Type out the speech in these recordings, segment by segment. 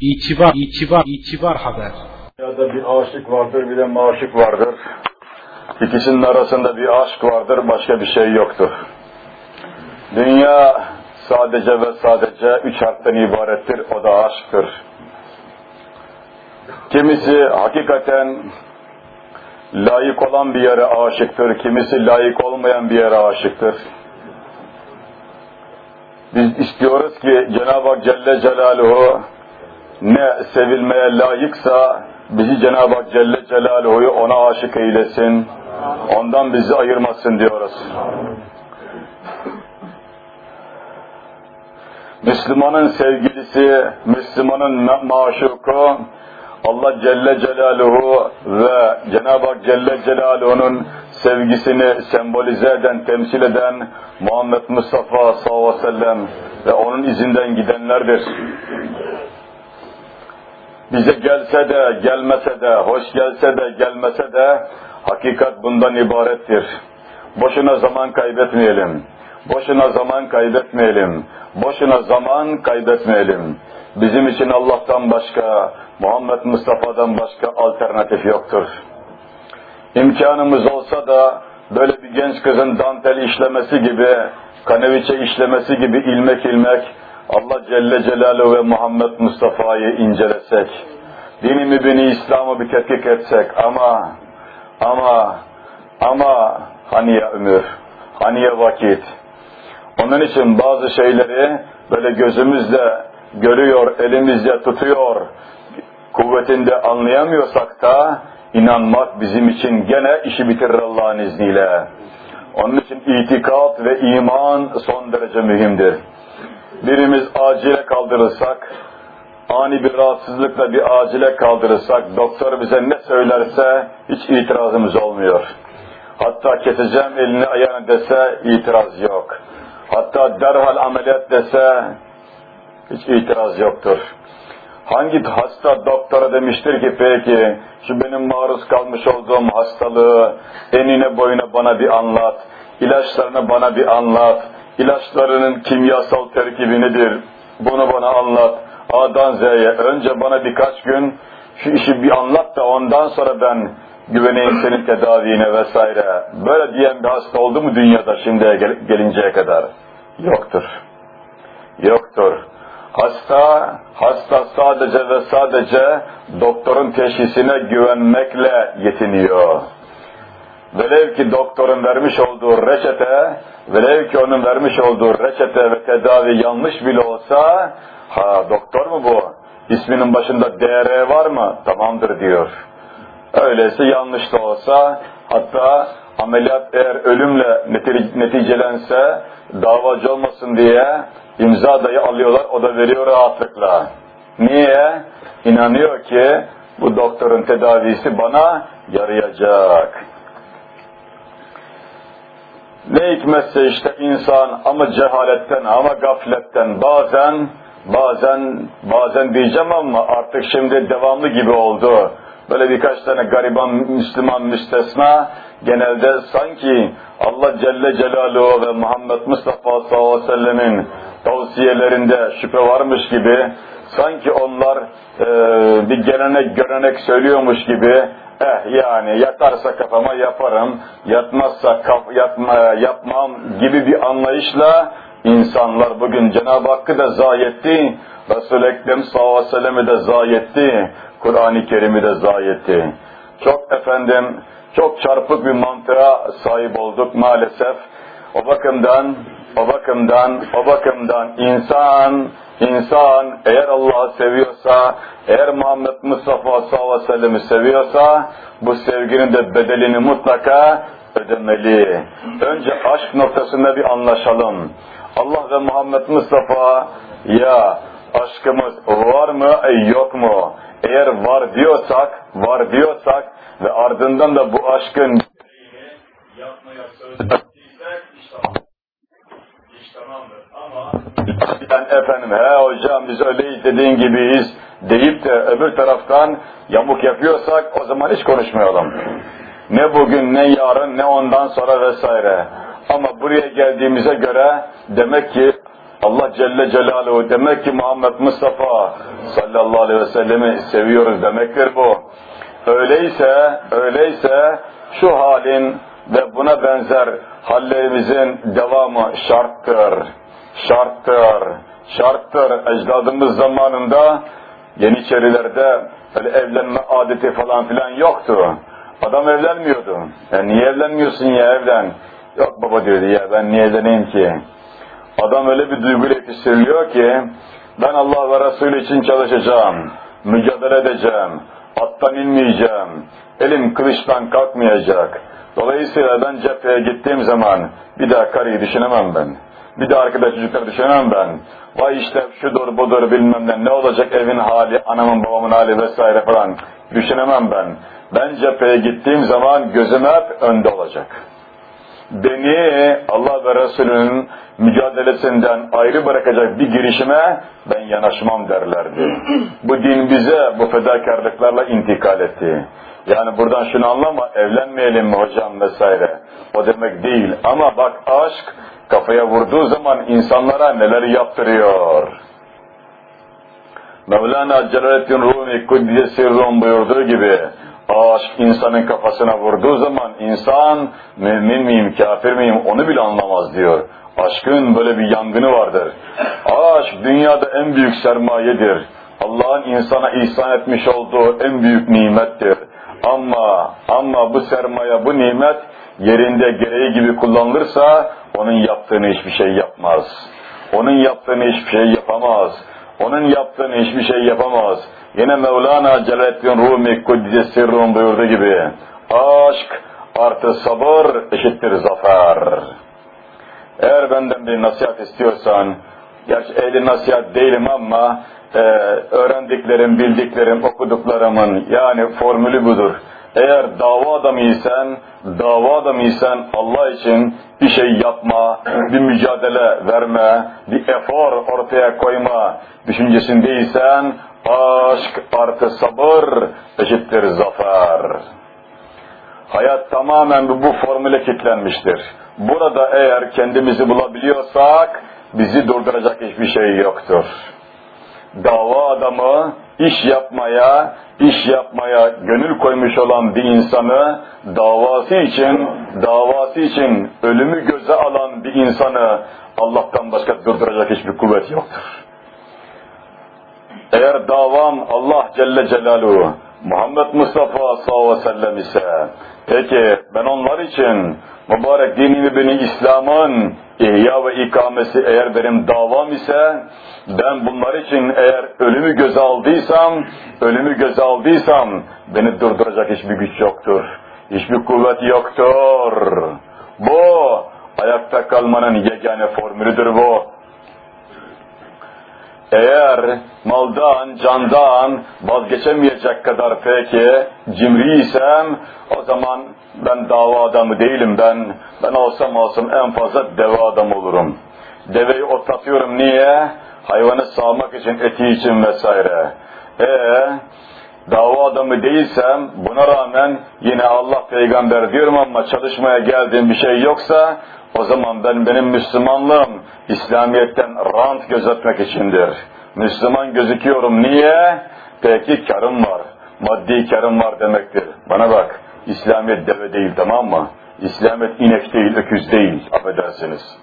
İtibar, itibar, itibar haber. Dünyada bir aşık vardır, bir de maşık vardır. İkisinin arasında bir aşk vardır, başka bir şey yoktur. Dünya sadece ve sadece üç harften ibarettir, o da aşktır. Kimisi hakikaten layık olan bir yere aşıktır, kimisi layık olmayan bir yere aşıktır. Biz istiyoruz ki Cenab-ı Hak Celle Celaluhu ne sevilmeye layıksa bizi Cenab-ı Hak Celle Celaluhu'yu ona aşık eylesin. Ondan bizi ayırmasın diyoruz. Müslümanın sevgilisi, Müslümanın maşuku, Allah Celle Celaluhu ve Cenab-ı Hak Celle Celaluhu'nun sevgisini sembolize eden, temsil eden Muhammed Mustafa sallallahu aleyhi ve sellem ve onun izinden gidenlerdir. Bize gelse de, gelmese de, hoş gelse de, gelmese de hakikat bundan ibarettir. Boşuna zaman kaybetmeyelim. Boşuna zaman kaybetmeyelim. Boşuna zaman kaybetmeyelim. Bizim için Allah'tan başka, Muhammed Mustafa'dan başka alternatif yoktur. İmkanımız olsa da böyle bir genç kızın dantel işlemesi gibi, kaneviçe işlemesi gibi ilmek ilmek Allah Celle Celaluhu ve Muhammed Mustafa'yı incelesek, dini mübini İslam'ı bir tetkik etsek ama, ama, ama haniye ömür, haniye vakit. Onun için bazı şeyleri böyle gözümüzle görüyor, elimizle tutuyor, kuvvetinde anlayamıyorsak da inanmak bizim için gene işi bitirir Allah'ın izniyle. Onun için itikat ve iman son derece mühimdir. Birimiz acile kaldırırsak, ani bir rahatsızlıkla bir acile kaldırırsak, doktor bize ne söylerse hiç itirazımız olmuyor. Hatta keseceğim elini ayağını dese itiraz yok. Hatta derhal ameliyat dese hiç itiraz yoktur. Hangi hasta doktora demiştir ki peki şu benim maruz kalmış olduğum hastalığı enine boyuna bana bir anlat, ilaçlarını bana bir anlat, ilaçlarının kimyasal terkibi nedir bunu bana anlat. A'dan Z'ye önce bana birkaç gün şu işi bir anlat da ondan sonra ben güveneyim senin tedavine vesaire. Böyle diyen bir hasta oldu mu dünyada şimdiye gel gelinceye kadar? Yoktur. Yoktur. Hasta, hasta sadece ve sadece doktorun teşhisine güvenmekle yetiniyor. Velev ki doktorun vermiş olduğu reçete, velev ki onun vermiş olduğu reçete ve tedavi yanlış bile olsa, ha doktor mu bu? İsminin başında DR var mı? Tamamdır diyor. Öyleyse yanlış da olsa, hatta ameliyat eğer ölümle neticelense, davacı olmasın diye imza dayı alıyorlar, o da veriyor rahatlıkla. Niye? İnanıyor ki bu doktorun tedavisi bana yarayacak. Ne hikmetse işte insan ama cehaletten ama gafletten bazen bazen bazen diyeceğim ama artık şimdi devamlı gibi oldu. Böyle birkaç tane gariban Müslüman müstesna genelde sanki Allah Celle Celaluhu ve Muhammed Mustafa sallallahu aleyhi ve sellemin tavsiyelerinde şüphe varmış gibi sanki onlar e, bir gelenek görenek söylüyormuş gibi eh yani yatarsa kafama yaparım, yatmazsa kaf, yatma, yapmam gibi bir anlayışla insanlar bugün Cenab-ı Hakk'ı da zayi etti, Resul-i Ekrem sallallahu aleyhi de zayi etti, Kur'an-ı Kerim'i de zayi etti. Çok efendim, çok çarpık bir mantığa sahip olduk maalesef. O bakımdan, o bakımdan, o bakımdan insan, insan eğer Allah'ı seviyorsa, eğer Muhammed Mustafa sallallahu aleyhi ve sellem'i seviyorsa, bu sevginin de bedelini mutlaka ödemeli. Önce aşk noktasında bir anlaşalım. Allah ve Muhammed Mustafa ya aşkımız var mı yok mu? Eğer var diyorsak, var diyorsak ve ardından da bu aşkın yapmaya söz işte, işte tamamdır. Ama efendim he hocam biz öyleyiz dediğin gibiyiz deyip de öbür taraftan yamuk yapıyorsak o zaman hiç konuşmayalım. Ne bugün ne yarın ne ondan sonra vesaire. Ama buraya geldiğimize göre demek ki Allah Celle Celaluhu demek ki Muhammed Mustafa sallallahu aleyhi ve sellemi seviyoruz demektir bu. Öyleyse, öyleyse şu halin ve buna benzer hallerimizin devamı şarttır. Şarttır. Şarttır. Ecdadımız zamanında Yeniçerilerde öyle evlenme adeti falan filan yoktu. Adam evlenmiyordu. Ya niye evlenmiyorsun ya evlen? Yok baba diyordu ya ben niye evleneyim ki? Adam öyle bir duyguyla yetiştiriliyor ki ben Allah ve Resulü için çalışacağım, mücadele edeceğim, attan inmeyeceğim, elim kılıçtan kalkmayacak. Dolayısıyla ben cepheye gittiğim zaman bir daha karıyı düşünemem ben. Bir de arkadaş çocukları düşünemem ben. Vay işte şudur budur bilmem ne, ne olacak evin hali, anamın babamın hali vesaire falan düşünemem ben. Ben cepheye gittiğim zaman gözüm hep önde olacak. Beni Allah ve Resulünün mücadelesinden ayrı bırakacak bir girişime ben yanaşmam derlerdi. Bu din bize bu fedakarlıklarla intikal etti. Yani buradan şunu anlama, evlenmeyelim mi hocam vesaire. O demek değil. Ama bak aşk kafaya vurduğu zaman insanlara neler yaptırıyor. Mevlana Celaleddin Rumi Kuddise Sirrum buyurduğu gibi aşk insanın kafasına vurduğu zaman insan mümin miyim, kafir miyim onu bile anlamaz diyor. Aşkın böyle bir yangını vardır. Aşk dünyada en büyük sermayedir. Allah'ın insana ihsan etmiş olduğu en büyük nimettir. Ama ama bu sermaye, bu nimet yerinde gereği gibi kullanılırsa onun yaptığını hiçbir şey yapmaz. Onun yaptığını hiçbir şey yapamaz. Onun yaptığını hiçbir şey yapamaz. Yine Mevlana Celaleddin Rumi Kuddise Sirrum buyurduğu gibi aşk artı sabır eşittir zafer. Eğer benden bir nasihat istiyorsan, gerçi ehli nasihat değilim ama e, öğrendiklerim, bildiklerim, okuduklarımın yani formülü budur. Eğer dava adamıysan, dava adamıysan Allah için bir şey yapma, bir mücadele verme, bir efor ortaya koyma düşüncesindeysen aşk artı sabır eşittir zafer. Hayat tamamen bu formüle kilitlenmiştir. Burada eğer kendimizi bulabiliyorsak bizi durduracak hiçbir şey yoktur. Dava adamı iş yapmaya, iş yapmaya gönül koymuş olan bir insanı davası için, davası için ölümü göze alan bir insanı Allah'tan başka durduracak hiçbir kuvvet yoktur. Eğer davam Allah Celle Celaluhu, Muhammed Mustafa sallallahu aleyhi ve sellem ise, peki ben onlar için mübarek dini beni İslam'ın ihya ve ikamesi eğer benim davam ise, ben bunlar için eğer ölümü göze aldıysam, ölümü göze aldıysam, beni durduracak hiçbir güç yoktur. Hiçbir kuvvet yoktur. Bu, ayakta kalmanın yegane formülüdür bu. Eğer maldan, candan vazgeçemeyecek kadar peki cimriysem o zaman ben dava adamı değilim ben. Ben olsam olsam en fazla deve adamı olurum. Deveyi otlatıyorum niye? Hayvanı sağmak için, eti için vesaire. Eee dava adamı değilsem buna rağmen yine Allah peygamber diyorum ama çalışmaya geldiğim bir şey yoksa o zaman ben benim Müslümanlığım İslamiyet'ten rant gözetmek içindir. Müslüman gözüküyorum. Niye? Peki karım var. Maddi karım var demektir. Bana bak. İslamiyet deve değil tamam mı? İslamiyet inek değil, öküz değil. Affedersiniz.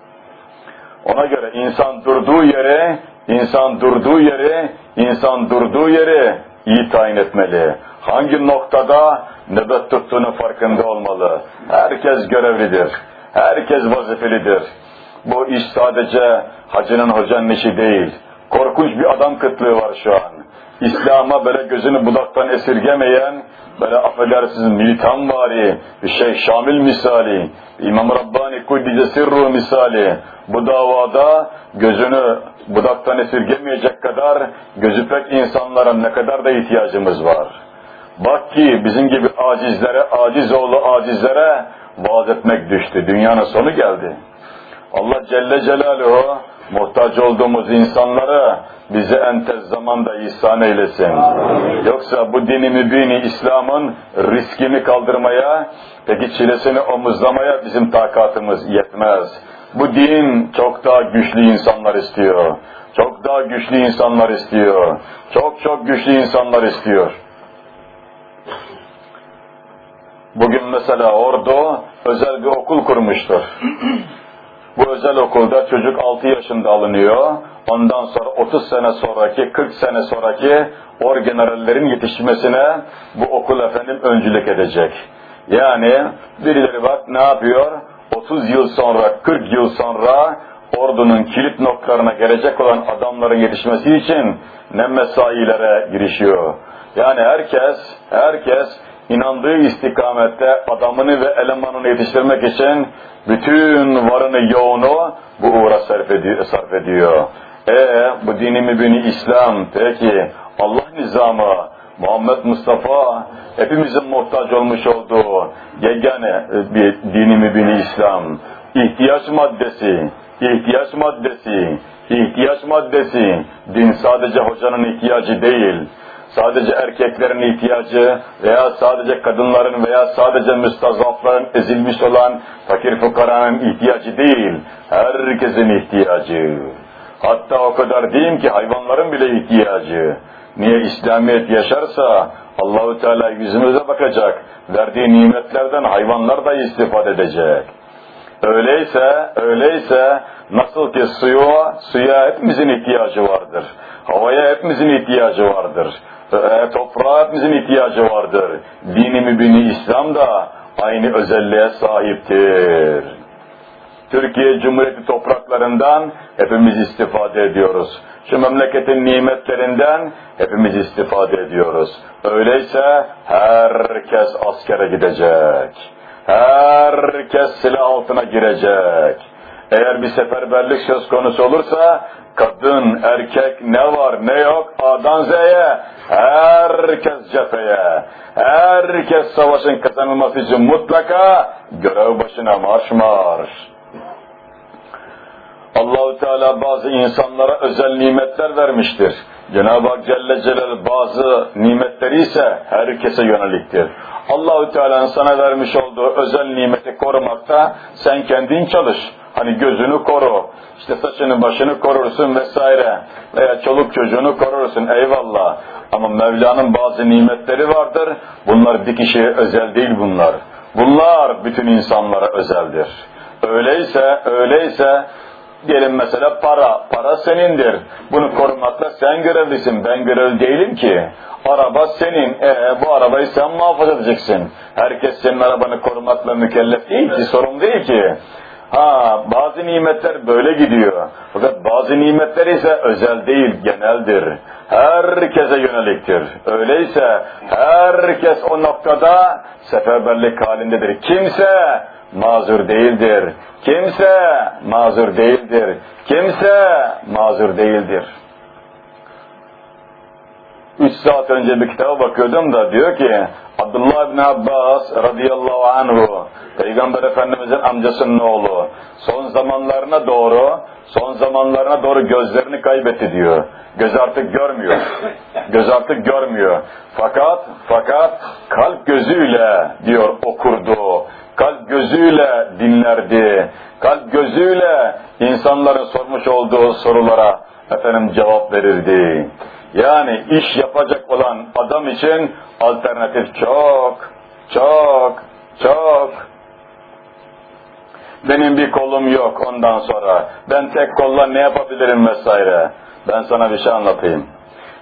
Ona göre insan durduğu yere, insan durduğu yere, insan durduğu yere iyi tayin etmeli. Hangi noktada nöbet tuttuğunu farkında olmalı. Herkes görevlidir. Herkes vazifelidir. Bu iş sadece hacının hocanın işi değil. Korkunç bir adam kıtlığı var şu an. İslam'a böyle gözünü budaktan esirgemeyen, böyle affedersiniz militan vari, bir şey Şamil misali, İmam Rabbani Kuddise Sirru misali, bu davada gözünü budaktan esirgemeyecek kadar gözü pek insanlara ne kadar da ihtiyacımız var. Bak ki bizim gibi acizlere, aciz oğlu acizlere vaaz etmek düştü. Dünyanın sonu geldi. Allah Celle Celaluhu muhtaç olduğumuz insanları bize en tez zamanda ihsan eylesin. Yoksa bu dini mübini İslam'ın riskini kaldırmaya, peki çilesini omuzlamaya bizim takatımız yetmez. Bu din çok daha güçlü insanlar istiyor. Çok daha güçlü insanlar istiyor. Çok çok güçlü insanlar istiyor. Bugün mesela orada özel bir okul kurmuştur. Bu özel okulda çocuk 6 yaşında alınıyor. Ondan sonra 30 sene sonraki, 40 sene sonraki orgenerallerin yetişmesine bu okul efendim öncülük edecek. Yani birileri bak ne yapıyor? 30 yıl sonra, 40 yıl sonra ordunun kilit noktalarına gelecek olan adamların yetişmesi için ne mesailere girişiyor. Yani herkes, herkes inandığı istikamette adamını ve elemanını yetiştirmek için bütün varını yoğunu bu uğra sarf ediyor. E bu dini mübini İslam peki Allah nizamı Muhammed Mustafa hepimizin muhtaç olmuş olduğu yegane bir dini mübini İslam ihtiyaç maddesi ihtiyaç maddesi ihtiyaç maddesi din sadece hocanın ihtiyacı değil sadece erkeklerin ihtiyacı veya sadece kadınların veya sadece müstazafların ezilmiş olan fakir fukaranın ihtiyacı değil, herkesin ihtiyacı. Hatta o kadar diyeyim ki hayvanların bile ihtiyacı. Niye İslamiyet yaşarsa Allahu Teala yüzümüze bakacak, verdiği nimetlerden hayvanlar da istifade edecek. Öyleyse, öyleyse nasıl ki suya, suya hepimizin ihtiyacı vardır. Havaya hepimizin ihtiyacı vardır e, toprağa hepimizin ihtiyacı vardır. Dini mübini İslam da aynı özelliğe sahiptir. Türkiye Cumhuriyeti topraklarından hepimiz istifade ediyoruz. Şu memleketin nimetlerinden hepimiz istifade ediyoruz. Öyleyse herkes askere gidecek. Herkes silah altına girecek. Eğer bir seferberlik söz konusu olursa kadın, erkek ne var ne yok A'dan Z'ye herkes cepheye. Herkes savaşın kazanılması için mutlaka görev başına marş marş. Allahu Teala bazı insanlara özel nimetler vermiştir. Cenab-ı Hak Celle Celal bazı nimetleri ise herkese yöneliktir. Allahu Teala'nın sana vermiş olduğu özel nimeti korumakta sen kendin çalış. Hani gözünü koru, işte saçını başını korursun vesaire veya çoluk çocuğunu korursun eyvallah. Ama Mevla'nın bazı nimetleri vardır. Bunlar bir kişiye özel değil bunlar. Bunlar bütün insanlara özeldir. Öyleyse, öyleyse diyelim mesela para. Para senindir. Bunu korumakla sen görevlisin. Ben görevli değilim ki. Araba senin. E, bu arabayı sen muhafaza edeceksin. Herkes senin arabanı korumakla mükellef değil ki. Sorun değil ki. Ha bazı nimetler böyle gidiyor. Fakat bazı nimetler ise özel değil, geneldir. Herkese yöneliktir. Öyleyse herkes o noktada seferberlik halindedir. Kimse mazur değildir. Kimse mazur değildir. Kimse mazur değildir. Üç saat önce bir kitaba bakıyordum da diyor ki Abdullah bin Abbas radıyallahu anhu Peygamber Efendimizin amcasının oğlu son zamanlarına doğru son zamanlarına doğru gözlerini kaybetti diyor. Göz artık görmüyor. Göz artık görmüyor. Fakat fakat kalp gözüyle diyor okurdu. Kalp gözüyle dinlerdi. Kalp gözüyle insanların sormuş olduğu sorulara efendim cevap verirdi. Yani iş yapacak olan adam için alternatif çok, çok, çok. Benim bir kolum yok ondan sonra. Ben tek kolla ne yapabilirim vesaire. Ben sana bir şey anlatayım.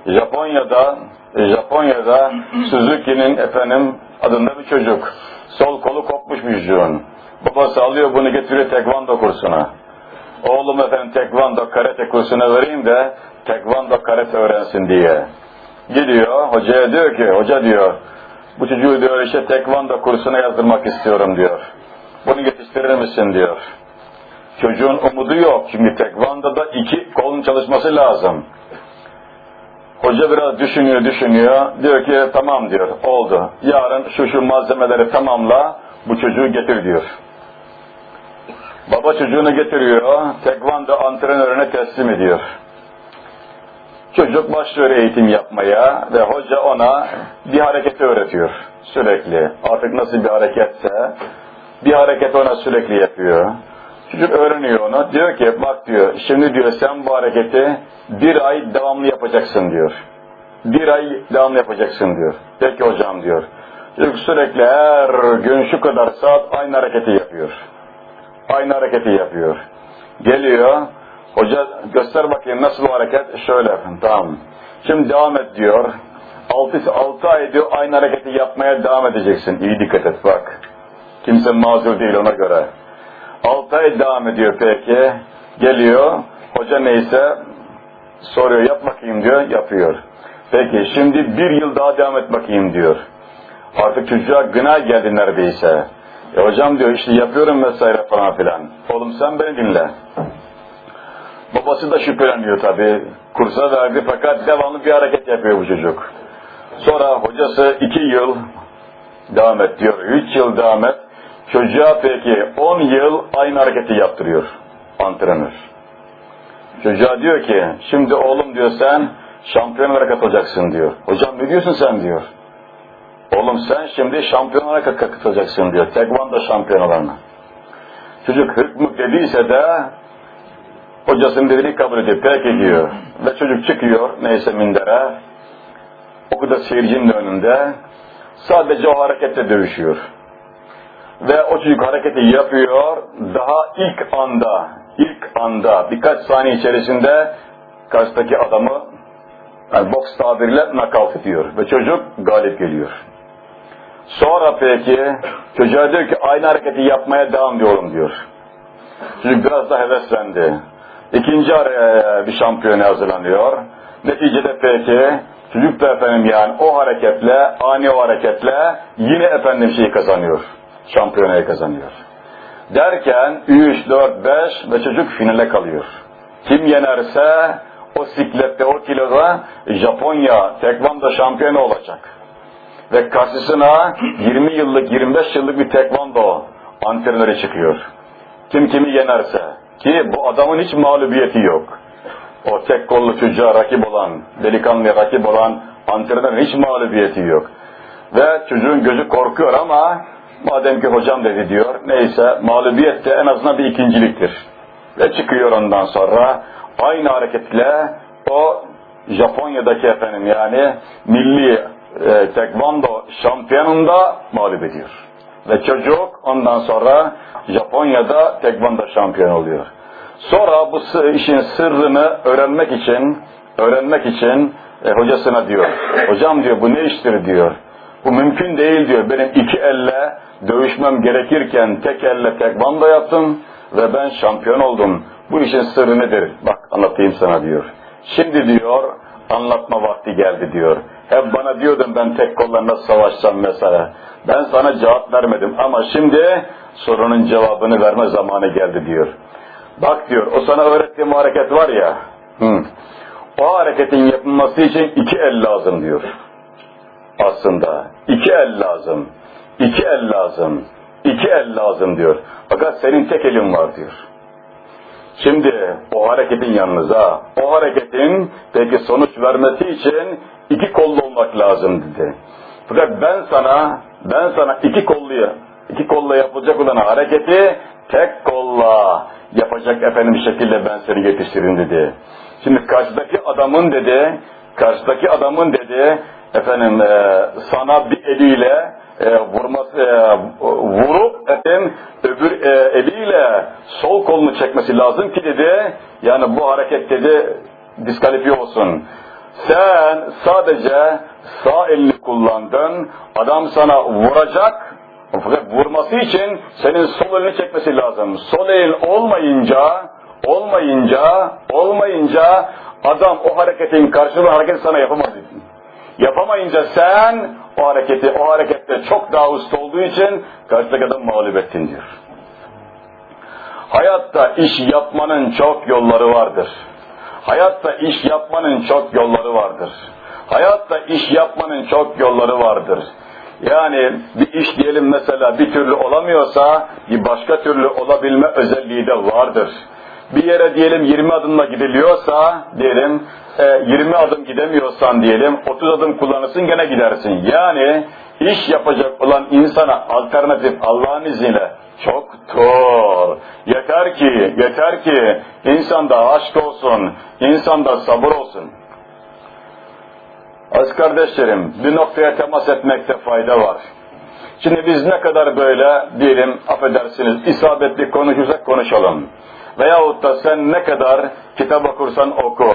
Japonya'da Japonya'da Suzuki'nin efendim adında bir çocuk. Sol kolu kopmuş bir çocuğun. Babası alıyor bunu getiriyor tekvando kursuna. Oğlum efendim tekvando karate kursuna vereyim de tekvando karate öğrensin diye. Gidiyor hocaya diyor ki hoca diyor bu çocuğu diyor işte tekvando kursuna yazdırmak istiyorum diyor. Bunu yetiştirir misin diyor. Çocuğun umudu yok çünkü tekvandoda iki kolun çalışması lazım. Hoca biraz düşünüyor düşünüyor. Diyor ki tamam diyor oldu. Yarın şu şu malzemeleri tamamla bu çocuğu getir diyor. Baba çocuğunu getiriyor. Tekvando antrenörüne teslim ediyor. Çocuk başlıyor eğitim yapmaya ve hoca ona bir hareket öğretiyor sürekli. Artık nasıl bir hareketse bir hareket ona sürekli yapıyor. Çocuk öğreniyor onu. Diyor ki bak diyor şimdi diyor sen bu hareketi bir ay devamlı yapacaksın diyor. Bir ay devamlı yapacaksın diyor. Peki hocam diyor. Çocuk sürekli her gün şu kadar saat aynı hareketi yapıyor. Aynı hareketi yapıyor. Geliyor. Hoca göster bakayım nasıl bu hareket? Şöyle tamam. Şimdi devam et diyor. 6, 6 ay diyor aynı hareketi yapmaya devam edeceksin. İyi dikkat et bak. Kimse mazur değil ona göre. 6 ay devam ediyor peki. Geliyor. Hoca neyse soruyor yap bakayım diyor. Yapıyor. Peki şimdi bir yıl daha devam et bakayım diyor. Artık çocuğa gına geldi neredeyse. E hocam diyor işte yapıyorum vesaire falan filan. Oğlum sen beni dinle. Babası da şüpheleniyor tabi. Kursa verdi fakat devamlı bir hareket yapıyor bu çocuk. Sonra hocası iki yıl devam et diyor. Üç yıl devam et. Çocuğa peki on yıl aynı hareketi yaptırıyor antrenör. Çocuğa diyor ki şimdi oğlum diyor sen şampiyon olarak katılacaksın diyor. Hocam ne diyorsun sen diyor. Oğlum sen şimdi şampiyon olarak katılacaksın diyor. Tekvando şampiyonalarına. Çocuk hükmü dediyse de hocasının dediğini kabul ediyor. Peki diyor. Ve çocuk çıkıyor neyse mindere. O kadar seyircinin önünde. Sadece o hareketle dövüşüyor. Ve o çocuk hareketi yapıyor. Daha ilk anda, ilk anda birkaç saniye içerisinde karşıdaki adamı yani boks tabiriyle nakavt ediyor. Ve çocuk galip geliyor. Sonra peki çocuğa diyor ki aynı hareketi yapmaya devam diyorum diyor. Çocuk biraz daha heveslendi. İkinci araya bir şampiyona hazırlanıyor. Neticede peki çocuk da efendim yani o hareketle, ani o hareketle yine efendim şeyi kazanıyor. Şampiyonayı kazanıyor. Derken 3, 4, 5 ve çocuk finale kalıyor. Kim yenerse o siklette, o kiloda Japonya tekvando şampiyonu olacak. Ve karşısına 20 yıllık, 25 yıllık bir tekvando antrenörü çıkıyor. Kim kimi yenerse. Ki bu adamın hiç mağlubiyeti yok. O tek kollu çocuğa rakip olan, delikanlıya rakip olan antrenörün hiç mağlubiyeti yok. Ve çocuğun gözü korkuyor ama madem ki hocam dedi diyor, neyse mağlubiyet de en azından bir ikinciliktir. Ve çıkıyor ondan sonra aynı hareketle o Japonya'daki efendim yani milli e, tekvando şampiyonunda mağlup ediyor. Ve çocuk ondan sonra Japonya'da tekvando şampiyon oluyor. Sonra bu işin sırrını öğrenmek için öğrenmek için e, hocasına diyor. Hocam diyor bu ne iştir diyor. Bu mümkün değil diyor. Benim iki elle dövüşmem gerekirken tek elle tekvando yaptım ve ben şampiyon oldum. Bu işin sırrı nedir? Bak anlatayım sana diyor. Şimdi diyor anlatma vakti geldi diyor. Hep bana diyordun ben tek kolla savaşsam mesela. Ben sana cevap vermedim ama şimdi sorunun cevabını verme zamanı geldi diyor. Bak diyor o sana öğrettiğim hareket var ya. Hı, o hareketin yapılması için iki el lazım diyor. Aslında iki el lazım. İki el lazım. İki el lazım diyor. Fakat senin tek elin var diyor. Şimdi o hareketin yalnıza, o hareketin peki sonuç vermesi için iki kollu olmak lazım dedi. Fakat ben sana, ben sana iki kolluya, iki kolla yapılacak olan hareketi tek kolla yapacak efendim şekilde ben seni yetiştireyim dedi. Şimdi karşıdaki adamın dedi, karşıdaki adamın dedi, efendim e, sana bir eliyle e, vurması, e, vurup efendim, öbür e, eliyle sol kolunu çekmesi lazım ki dedi, yani bu hareket dedi diskalifiye olsun. Sen sadece sağ elini kullandın, adam sana vuracak, vurması için senin sol elini çekmesi lazım. Sol elin olmayınca, olmayınca, olmayınca adam o hareketin karşılığı hareketi sana yapamaz. Yapamayınca sen o hareketi, o harekette çok daha usta olduğu için karşıdaki adam mağlup ettin diyor. Hayatta iş yapmanın çok yolları vardır. Hayatta iş yapmanın çok yolları vardır. Hayatta iş yapmanın çok yolları vardır. Yani bir iş diyelim mesela bir türlü olamıyorsa bir başka türlü olabilme özelliği de vardır. Bir yere diyelim 20 adımla gidiliyorsa diyelim 20 adım gidemiyorsan diyelim 30 adım kullanırsın gene gidersin. Yani iş yapacak olan insana alternatif Allah'ın izniyle çoktur. Yeter ki, yeter ki insanda aşk olsun, insanda sabır olsun. Az kardeşlerim, bir noktaya temas etmekte fayda var. Şimdi biz ne kadar böyle diyelim, affedersiniz, isabetli konuşursak konuşalım. Veyahut da sen ne kadar kitap okursan oku,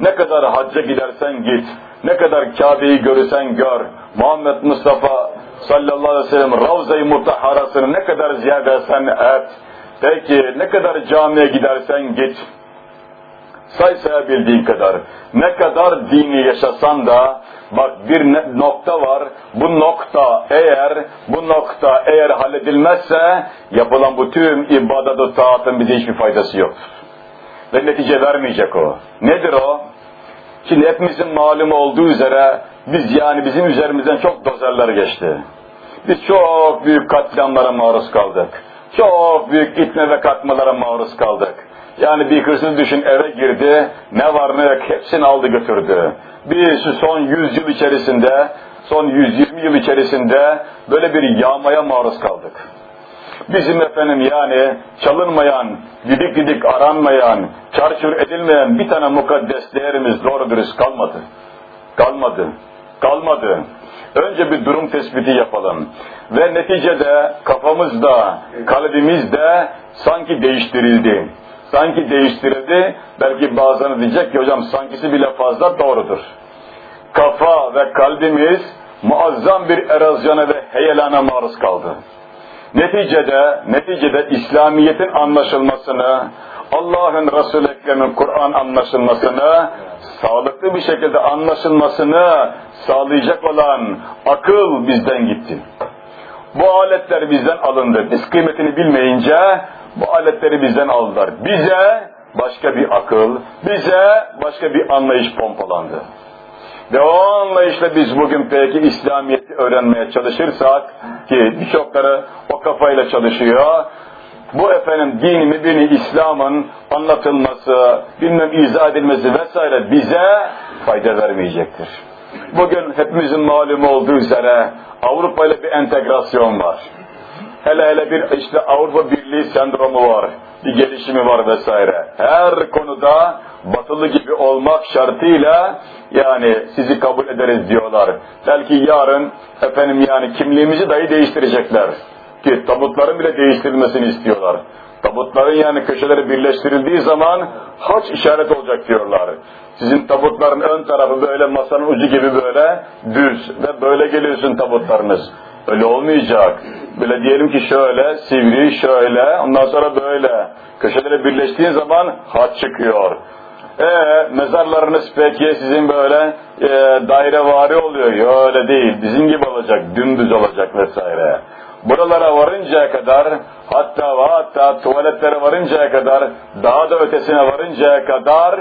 ne kadar hacca gidersen git, ne kadar Kabe'yi görürsen gör, Muhammed Mustafa sallallahu aleyhi ve sellem Ravza-i Mutahharasını ne kadar ziyade edersen et, peki ne kadar camiye gidersen git, say sayabildiğin kadar, ne kadar dini yaşasan da, bak bir nokta var, bu nokta eğer, bu nokta eğer halledilmezse, yapılan bu tüm ibadet-ı taatın bize hiçbir faydası yoktur. Ve netice vermeyecek o. Nedir o? Şimdi hepimizin malum olduğu üzere, biz yani bizim üzerimizden çok dozerler geçti. Biz çok büyük katliamlara maruz kaldık. Çok büyük itme ve katmalara maruz kaldık. Yani bir hırsız düşün eve girdi, ne var ne yok hepsini aldı götürdü. Bir son 100 yıl içerisinde, son 120 yıl içerisinde böyle bir yağmaya maruz kaldık. Bizim efendim yani çalınmayan, didik didik aranmayan, çarçur edilmeyen bir tane mukaddes değerimiz doğru dürüst kalmadı. Kalmadı. Kalmadı. Önce bir durum tespiti yapalım. Ve neticede kafamızda, kalbimizde sanki değiştirildi. Sanki değiştirildi. Belki bazıları diyecek ki hocam sankisi bile fazla doğrudur. Kafa ve kalbimiz muazzam bir erozyona ve heyelana maruz kaldı. Neticede, neticede İslamiyet'in anlaşılmasını, Allah'ın Resul-i Ekrem'in Kur'an anlaşılmasını, sağlıklı bir şekilde anlaşılmasını sağlayacak olan akıl bizden gitti. Bu aletler bizden alındı. Biz kıymetini bilmeyince bu aletleri bizden aldılar. Bize başka bir akıl, bize başka bir anlayış pompalandı. Ve o anlayışla biz bugün peki İslamiyet'i öğrenmeye çalışırsak ki birçokları o kafayla çalışıyor. Bu efendim dini mübini İslam'ın anlatılması, bilmem izah edilmesi vesaire bize fayda vermeyecektir. Bugün hepimizin malum olduğu üzere Avrupa ile bir entegrasyon var. Hele hele bir işte Avrupa Birliği sendromu var, bir gelişimi var vesaire. Her konuda batılı gibi olmak şartıyla yani sizi kabul ederiz diyorlar. Belki yarın efendim yani kimliğimizi dahi değiştirecekler. Ki tabutların bile değiştirilmesini istiyorlar. Tabutların yani köşeleri birleştirildiği zaman haç işaret olacak diyorlar. Sizin tabutların ön tarafı böyle masanın ucu gibi böyle düz ve böyle geliyorsun tabutlarınız. Öyle olmayacak. Böyle diyelim ki şöyle, sivri şöyle, ondan sonra böyle. Köşeleri birleştiğin zaman haç çıkıyor. E mezarlarınız peki sizin böyle e, dairevari oluyor. Yo, öyle değil. Bizim gibi olacak, dümdüz olacak vesaire. Buralara varıncaya kadar hatta hatta tuvaletlere varıncaya kadar daha da ötesine varıncaya kadar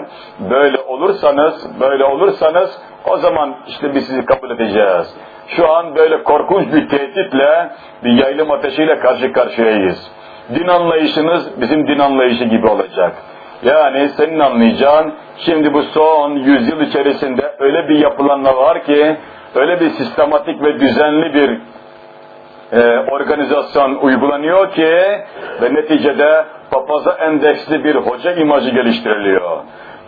böyle olursanız böyle olursanız o zaman işte biz sizi kabul edeceğiz. Şu an böyle korkunç bir tehditle bir yaylım ateşiyle karşı karşıyayız. Din anlayışınız bizim din anlayışı gibi olacak. Yani senin anlayacağın şimdi bu son yüzyıl içerisinde öyle bir yapılanma var ki öyle bir sistematik ve düzenli bir e, organizasyon uygulanıyor ki ve neticede papaza endeksli bir hoca imajı geliştiriliyor.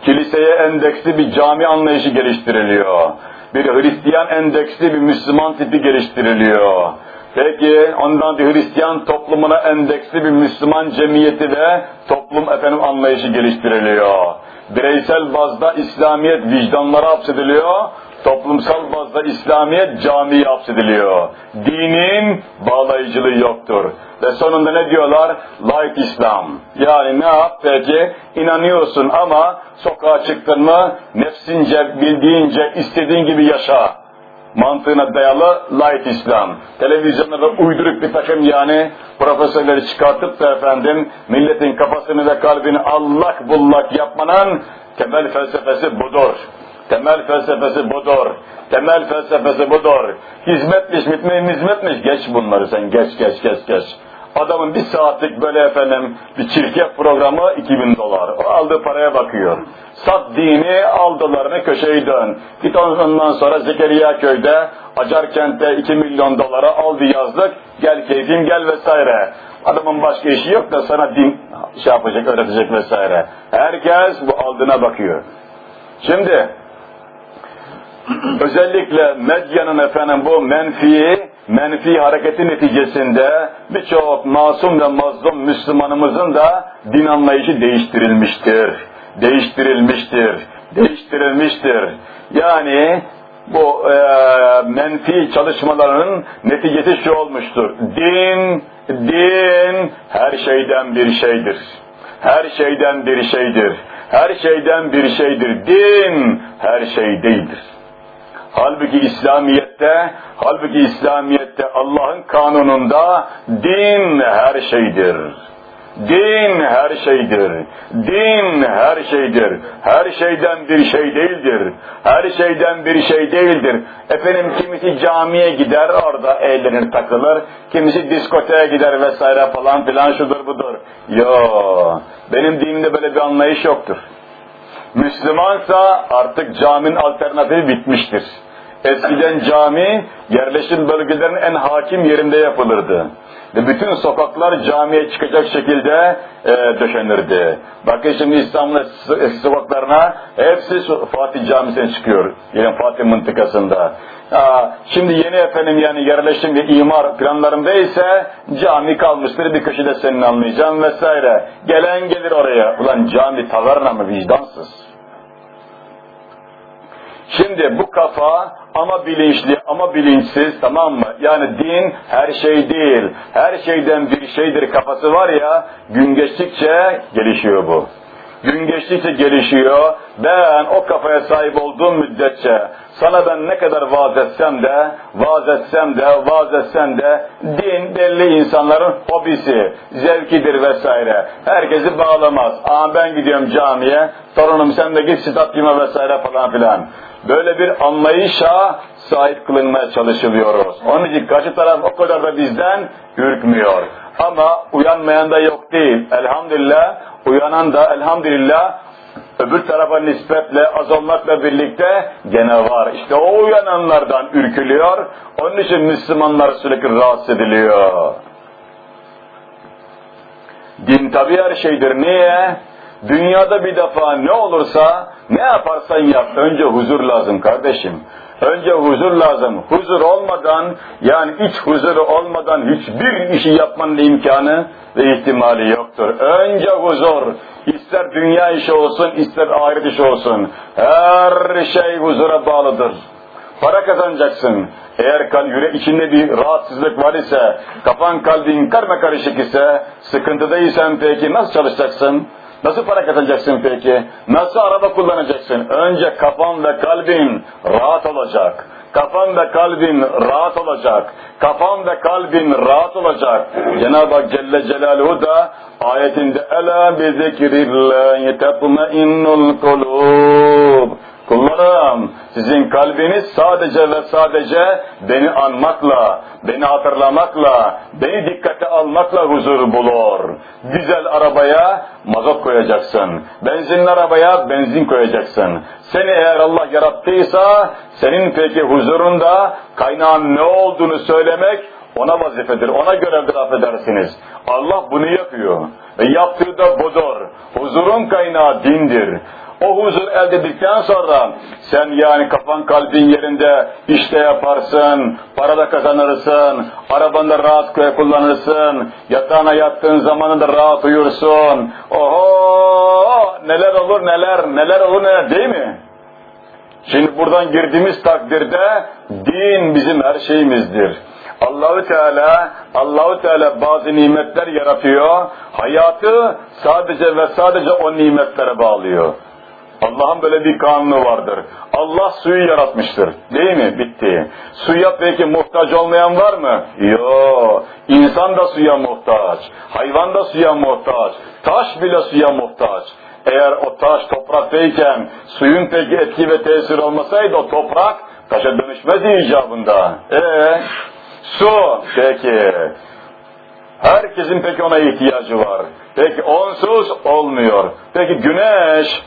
Kiliseye endeksli bir cami anlayışı geliştiriliyor. Bir Hristiyan endeksli bir Müslüman tipi geliştiriliyor. Peki ondan bir Hristiyan toplumuna endeksli bir Müslüman cemiyeti ve toplum efendim anlayışı geliştiriliyor. Bireysel bazda İslamiyet vicdanlara hapsediliyor toplumsal bazda İslamiyet camiye hapsediliyor. Dinin bağlayıcılığı yoktur. Ve sonunda ne diyorlar? Light İslam. Yani ne yap peki? İnanıyorsun ama sokağa çıktın mı nefsince, bildiğince, istediğin gibi yaşa mantığına dayalı light İslam. Televizyonlarda uyduruk bir takım yani profesörleri çıkartıp da efendim milletin kafasını ve kalbini allak bullak yapmanın temel felsefesi budur. Temel felsefesi budur. Temel felsefesi budur. Hizmetmiş, mitmeyin hizmetmiş. Geç bunları sen, geç, geç, geç, geç. Adamın bir saatlik böyle efendim bir çirkef programı 2000 dolar. O aldığı paraya bakıyor. Sat dini aldılarını köşeyi dön. Git ondan sonra Zekeriya köyde Acarkent'te 2 milyon dolara aldı yazlık. Gel keyfim gel vesaire. Adamın başka işi yok da sana din şey yapacak, öğretecek vesaire. Herkes bu aldığına bakıyor. Şimdi özellikle medyanın efendim bu menfi, menfi hareketi neticesinde birçok masum ve mazlum Müslümanımızın da din anlayışı değiştirilmiştir. Değiştirilmiştir. Değiştirilmiştir. Yani bu e, menfi çalışmalarının neticesi şu olmuştur. Din, din her şeyden bir şeydir. Her şeyden bir şeydir. Her şeyden bir şeydir. Din her şey değildir. Halbuki İslamiyet'te, halbuki İslamiyet'te Allah'ın kanununda din her şeydir. Din her şeydir. Din her şeydir. Her şeyden bir şey değildir. Her şeyden bir şey değildir. Efendim kimisi camiye gider orada eğlenir takılır. Kimisi diskoteye gider vesaire falan filan şudur budur. Yo, benim dinimde böyle bir anlayış yoktur. Müslümansa artık caminin alternatifi bitmiştir. Eskiden cami yerleşim bölgelerin en hakim yerinde yapılırdı. Ve bütün sokaklar camiye çıkacak şekilde e, döşenirdi. Bakın şimdi İstanbul eski sokaklarına hepsi Fatih Camisi'ne çıkıyor. Yani Fatih mıntıkasında. Aa, şimdi yeni efendim yani yerleşim ve imar planlarında ise cami kalmıştır bir köşede senin anlayacağım vesaire. Gelen gelir oraya. Ulan cami taverna mı vicdansız? Şimdi bu kafa ama bilinçli ama bilinçsiz tamam mı? Yani din her şey değil. Her şeyden bir şeydir kafası var ya gün geçtikçe gelişiyor bu. Gün geçtikçe gelişiyor. Ben o kafaya sahip olduğum müddetçe sana ben ne kadar vaaz etsem de, vaaz etsem de, vaaz etsem de din belli insanların hobisi, zevkidir vesaire. Herkesi bağlamaz. Aa ben gidiyorum camiye, torunum sen de git stadyuma vesaire falan filan. Böyle bir anlayışa sahip kılınmaya çalışılıyoruz. Onun için karşı taraf o kadar da bizden ürkmüyor. Ama uyanmayan da yok değil. Elhamdülillah uyanan da elhamdülillah öbür tarafa nispetle az olmakla birlikte gene var. İşte o uyananlardan ürkülüyor. Onun için Müslümanlar sürekli rahatsız ediliyor. Din tabi her şeydir. Niye? Dünyada bir defa ne olursa ne yaparsan yap önce huzur lazım kardeşim. Önce huzur lazım. Huzur olmadan yani iç huzuru olmadan hiçbir işi yapmanın imkanı ve ihtimali yoktur. Önce huzur. İster dünya işi olsun ister ahiret işi olsun. Her şey huzura bağlıdır. Para kazanacaksın. Eğer kal, yüre, içinde bir rahatsızlık var ise, kafan kalbin karma karışık ise, sıkıntıdaysan peki nasıl çalışacaksın? Nasıl para kazanacaksın peki? Nasıl araba kullanacaksın? Önce kafan ve kalbin rahat olacak. Kafan ve kalbin rahat olacak. Kafan ve kalbin rahat olacak. Cenab-ı Hak Celle Celaluhu da ayetinde Ela bi zikrillahi tetmainnul kulub. Kullarım, sizin kalbiniz sadece ve sadece beni anmakla, beni hatırlamakla, beni dikkate almakla huzur bulur. Dizel arabaya mazot koyacaksın. Benzinli arabaya benzin koyacaksın. Seni eğer Allah yarattıysa, senin peki huzurunda kaynağın ne olduğunu söylemek, ona vazifedir, ona görevdir affedersiniz. Allah bunu yapıyor. Ve yaptığı da budur. Huzurun kaynağı dindir. O huzur elde edildikten sonra sen yani kafan kalbin yerinde işte yaparsın, para da kazanırsın, arabanda rahat kullanırsın, yatağına yattığın zaman da rahat uyursun. Oho neler olur neler, neler olur neler değil mi? Şimdi buradan girdiğimiz takdirde din bizim her şeyimizdir. Allahü Teala Allahü Teala bazı nimetler yaratıyor. Hayatı sadece ve sadece o nimetlere bağlıyor. Allah'ın böyle bir kanunu vardır. Allah suyu yaratmıştır. Değil mi? Bitti. Suya peki muhtaç olmayan var mı? Yok. İnsan da suya muhtaç. Hayvan da suya muhtaç. Taş bile suya muhtaç. Eğer o taş topraktayken suyun peki etki ve tesir olmasaydı o toprak taşa dönüşmez icabında. Eee su peki Herkesin peki ona ihtiyacı var. Peki onsuz olmuyor. Peki güneş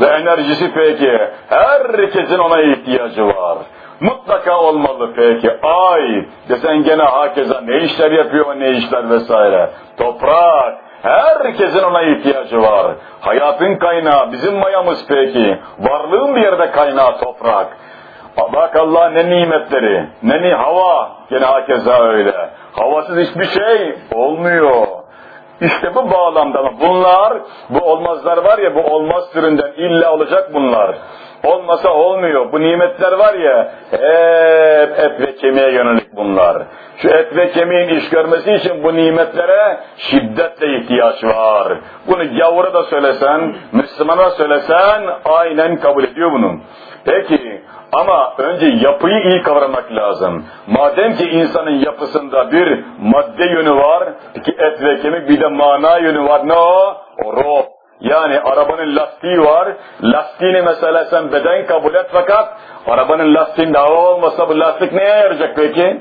ve enerjisi peki herkesin ona ihtiyacı var. Mutlaka olmalı peki. Ay desen gene hakeza ne işler yapıyor ne işler vesaire. Toprak herkesin ona ihtiyacı var. Hayatın kaynağı bizim mayamız peki. Varlığın bir yerde kaynağı toprak. Bak Allah ne nimetleri, ne ni hava, gene hakeza öyle. Havasız hiçbir şey olmuyor. İşte bu bağlamda bunlar, bu olmazlar var ya bu olmaz türünden illa olacak bunlar. Olmasa olmuyor. Bu nimetler var ya hep et ve kemiğe yönelik bunlar. Şu et ve kemiğin iş görmesi için bu nimetlere şiddetle ihtiyaç var. Bunu gavura da söylesen, Müslümana söylesen aynen kabul ediyor bunu. Peki ama önce yapıyı iyi kavramak lazım. Madem ki insanın yapısında bir madde yönü var, peki et ve kemik bir de mana yönü var. Ne o? O ruh. Yani arabanın lastiği var. Lastiğini mesela sen beden kabul et fakat arabanın lastiğinde hava olmasa bu lastik neye yarayacak peki?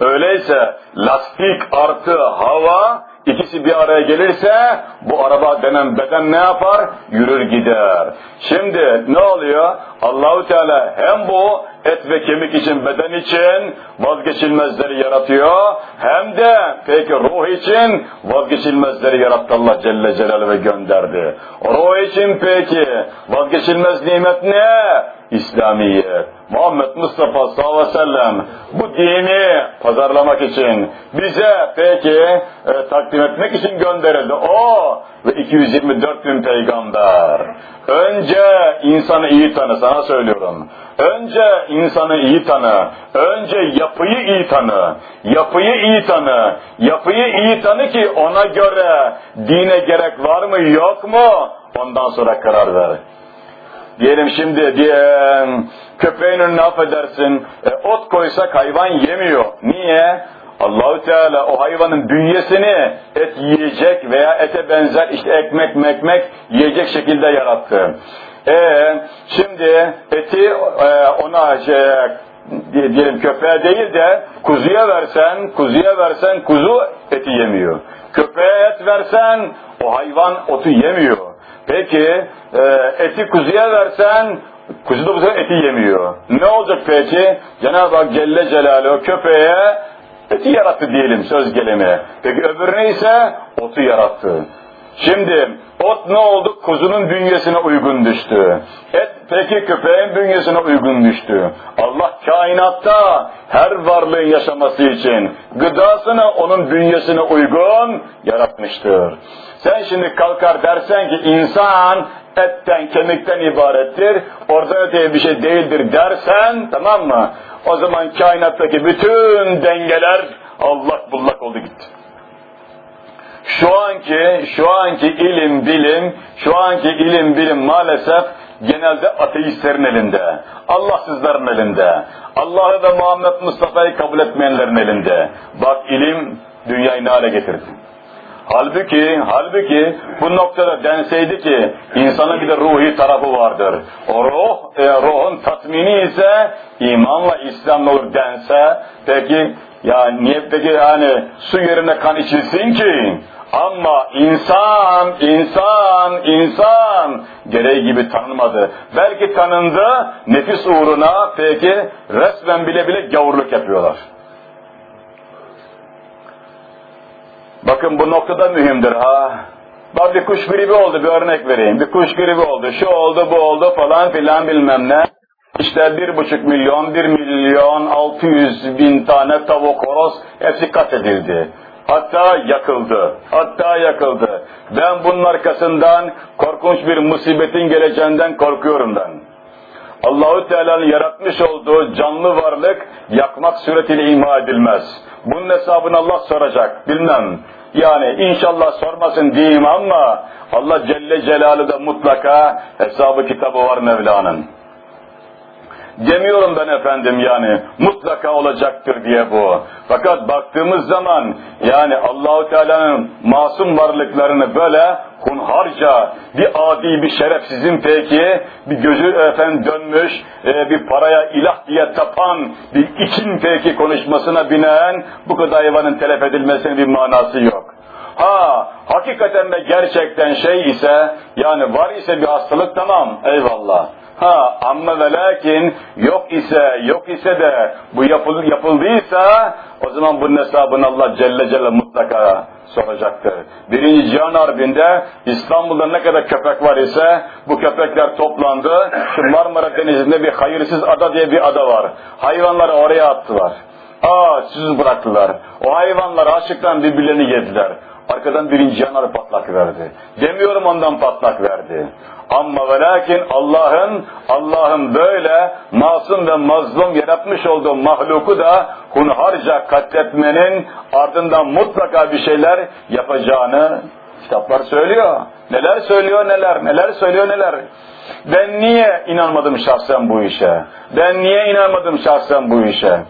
Öyleyse lastik artı hava İkisi bir araya gelirse bu araba denen beden ne yapar? Yürür gider. Şimdi ne oluyor? Allahu Teala hem bu et ve kemik için, beden için vazgeçilmezleri yaratıyor. Hem de peki ruh için vazgeçilmezleri yarattı Allah Celle Celaluhu ve gönderdi. Ruh için peki vazgeçilmez nimet ne? İslamiyet. Muhammed Mustafa sallallahu aleyhi ve sellem bu dini pazarlamak için bize peki e, takdim etmek için gönderildi. O ve 224 bin peygamber. Önce insanı iyi tanı sana söylüyorum. Önce insanı iyi tanı. Önce yapıyı iyi tanı. Yapıyı iyi tanı. Yapıyı iyi tanı ki ona göre dine gerek var mı yok mu? Ondan sonra karar ver. Diyelim şimdi diye, köpeğin önüne affedersin, e, ot koysak hayvan yemiyor. Niye? Allahü Teala o hayvanın bünyesini et yiyecek veya ete benzer işte ekmek mekmek yiyecek şekilde yarattı. E, şimdi eti e, ona şey, diyelim köpeğe değil de kuzuya versen, kuzuya versen kuzu eti yemiyor. Köpeğe et versen o hayvan otu yemiyor. Peki e, eti kuzuya versen kuzu da bu sefer eti yemiyor. Ne olacak peki? Cenab-ı Hak Celle Celaluhu köpeğe eti yarattı diyelim söz gelimi. Peki öbürüne ise otu yarattı. Şimdi ot ne oldu? Kuzunun bünyesine uygun düştü. Et peki köpeğin bünyesine uygun düştü. Allah kainatta her varlığın yaşaması için gıdasını onun bünyesine uygun yaratmıştır. Sen şimdi kalkar dersen ki insan etten kemikten ibarettir, orada öteye bir şey değildir dersen tamam mı? O zaman kainattaki bütün dengeler Allah bullak oldu gitti. Şu anki, şu anki ilim, bilim, şu anki ilim, bilim maalesef genelde ateistlerin elinde, Allahsızların elinde, Allah'ı ve Muhammed Mustafa'yı kabul etmeyenlerin elinde. Bak ilim dünyayı ne hale getirdi. Halbuki, halbuki bu noktada denseydi ki insanın bir de ruhi tarafı vardır. O ruh, e, ruhun tatmini ise imanla İslam'la olur dense, peki ya niye peki yani su yerine kan içilsin ki? Ama insan, insan, insan gereği gibi tanınmadı. Belki tanındı, nefis uğruna peki resmen bile bile gavurluk yapıyorlar. Bakın bu noktada mühimdir ha. Bak bir kuş gribi oldu bir örnek vereyim. Bir kuş gribi oldu, şu oldu, bu oldu falan filan bilmem ne. İşte bir buçuk milyon, bir milyon, altı yüz bin tane tavuk, horoz hepsi katledildi. Hatta yakıldı. Hatta yakıldı. Ben bunun arkasından korkunç bir musibetin geleceğinden korkuyorum ben. Allahü Teala'nın yaratmış olduğu canlı varlık yakmak suretiyle imha edilmez. Bunun hesabını Allah soracak. Bilmem. Yani inşallah sormasın diyeyim ama Allah Celle Celaluhu da mutlaka hesabı kitabı var Mevla'nın. Demiyorum ben efendim yani mutlaka olacaktır diye bu. Fakat baktığımız zaman yani Allahu Teala'nın masum varlıklarını böyle hunharca bir adi bir şerefsizin peki bir gözü efendim dönmüş e, bir paraya ilah diye tapan bir için peki konuşmasına binaen bu kadar hayvanın telef edilmesinin bir manası yok. Ha hakikaten de gerçekten şey ise yani var ise bir hastalık tamam eyvallah. Ha amma ve lakin yok ise yok ise de bu yapıl, yapıldıysa zaman bunun hesabını Allah Celle Celle mutlaka soracaktır. Birinci Cihan Harbi'nde İstanbul'da ne kadar köpek var ise bu köpekler toplandı. Şu Marmara Denizi'nde bir hayırsız ada diye bir ada var. Hayvanları oraya attılar. Aa siz bıraktılar. O hayvanlar açlıktan birbirlerini yediler. Arkadan birinci yanar patlak verdi. Demiyorum ondan patlak verdi. Ama ve lakin Allah'ın Allah'ın böyle masum ve mazlum yaratmış olduğu mahluku da hunharca katletmenin ardından mutlaka bir şeyler yapacağını kitaplar söylüyor. Neler söylüyor neler, neler söylüyor neler. Ben niye inanmadım şahsen bu işe? Ben niye inanmadım şahsen bu işe?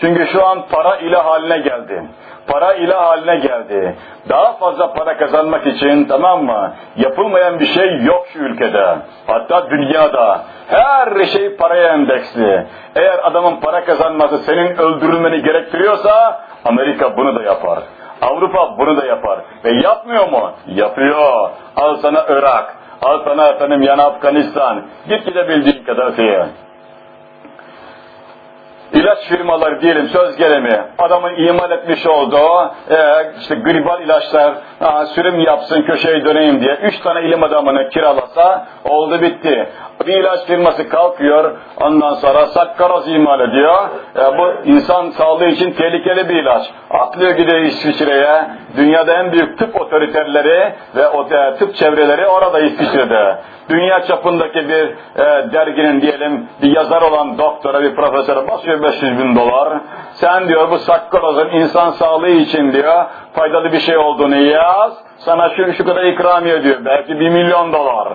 Çünkü şu an para ile haline geldi para ile haline geldi. Daha fazla para kazanmak için tamam mı? Yapılmayan bir şey yok şu ülkede. Hatta dünyada. Her şey paraya endeksli. Eğer adamın para kazanması senin öldürülmeni gerektiriyorsa Amerika bunu da yapar. Avrupa bunu da yapar. Ve yapmıyor mu? Yapıyor. Al sana Irak. Al sana efendim yan Afganistan. Git gidebildiğin kadar şeye ilaç firmaları diyelim söz gelimi adamın imal etmiş olduğu e, işte gribal ilaçlar ha, sürüm yapsın köşeyi döneyim diye üç tane ilim adamını kiralasa oldu bitti. Bir ilaç firması kalkıyor ondan sonra sakkaroz imal ediyor. E, bu insan sağlığı için tehlikeli bir ilaç. Atlıyor gidiyor İsviçre'ye. Dünyada en büyük tıp otoriterleri ve o e, tıp çevreleri orada İsviçre'de. Dünya çapındaki bir e, derginin diyelim bir yazar olan doktora bir profesöre basıyor 500 bin dolar. Sen diyor bu sakkarozun insan sağlığı için diyor faydalı bir şey olduğunu yaz. Sana şu, şu kadar ikramiye diyor. Belki bir milyon dolar.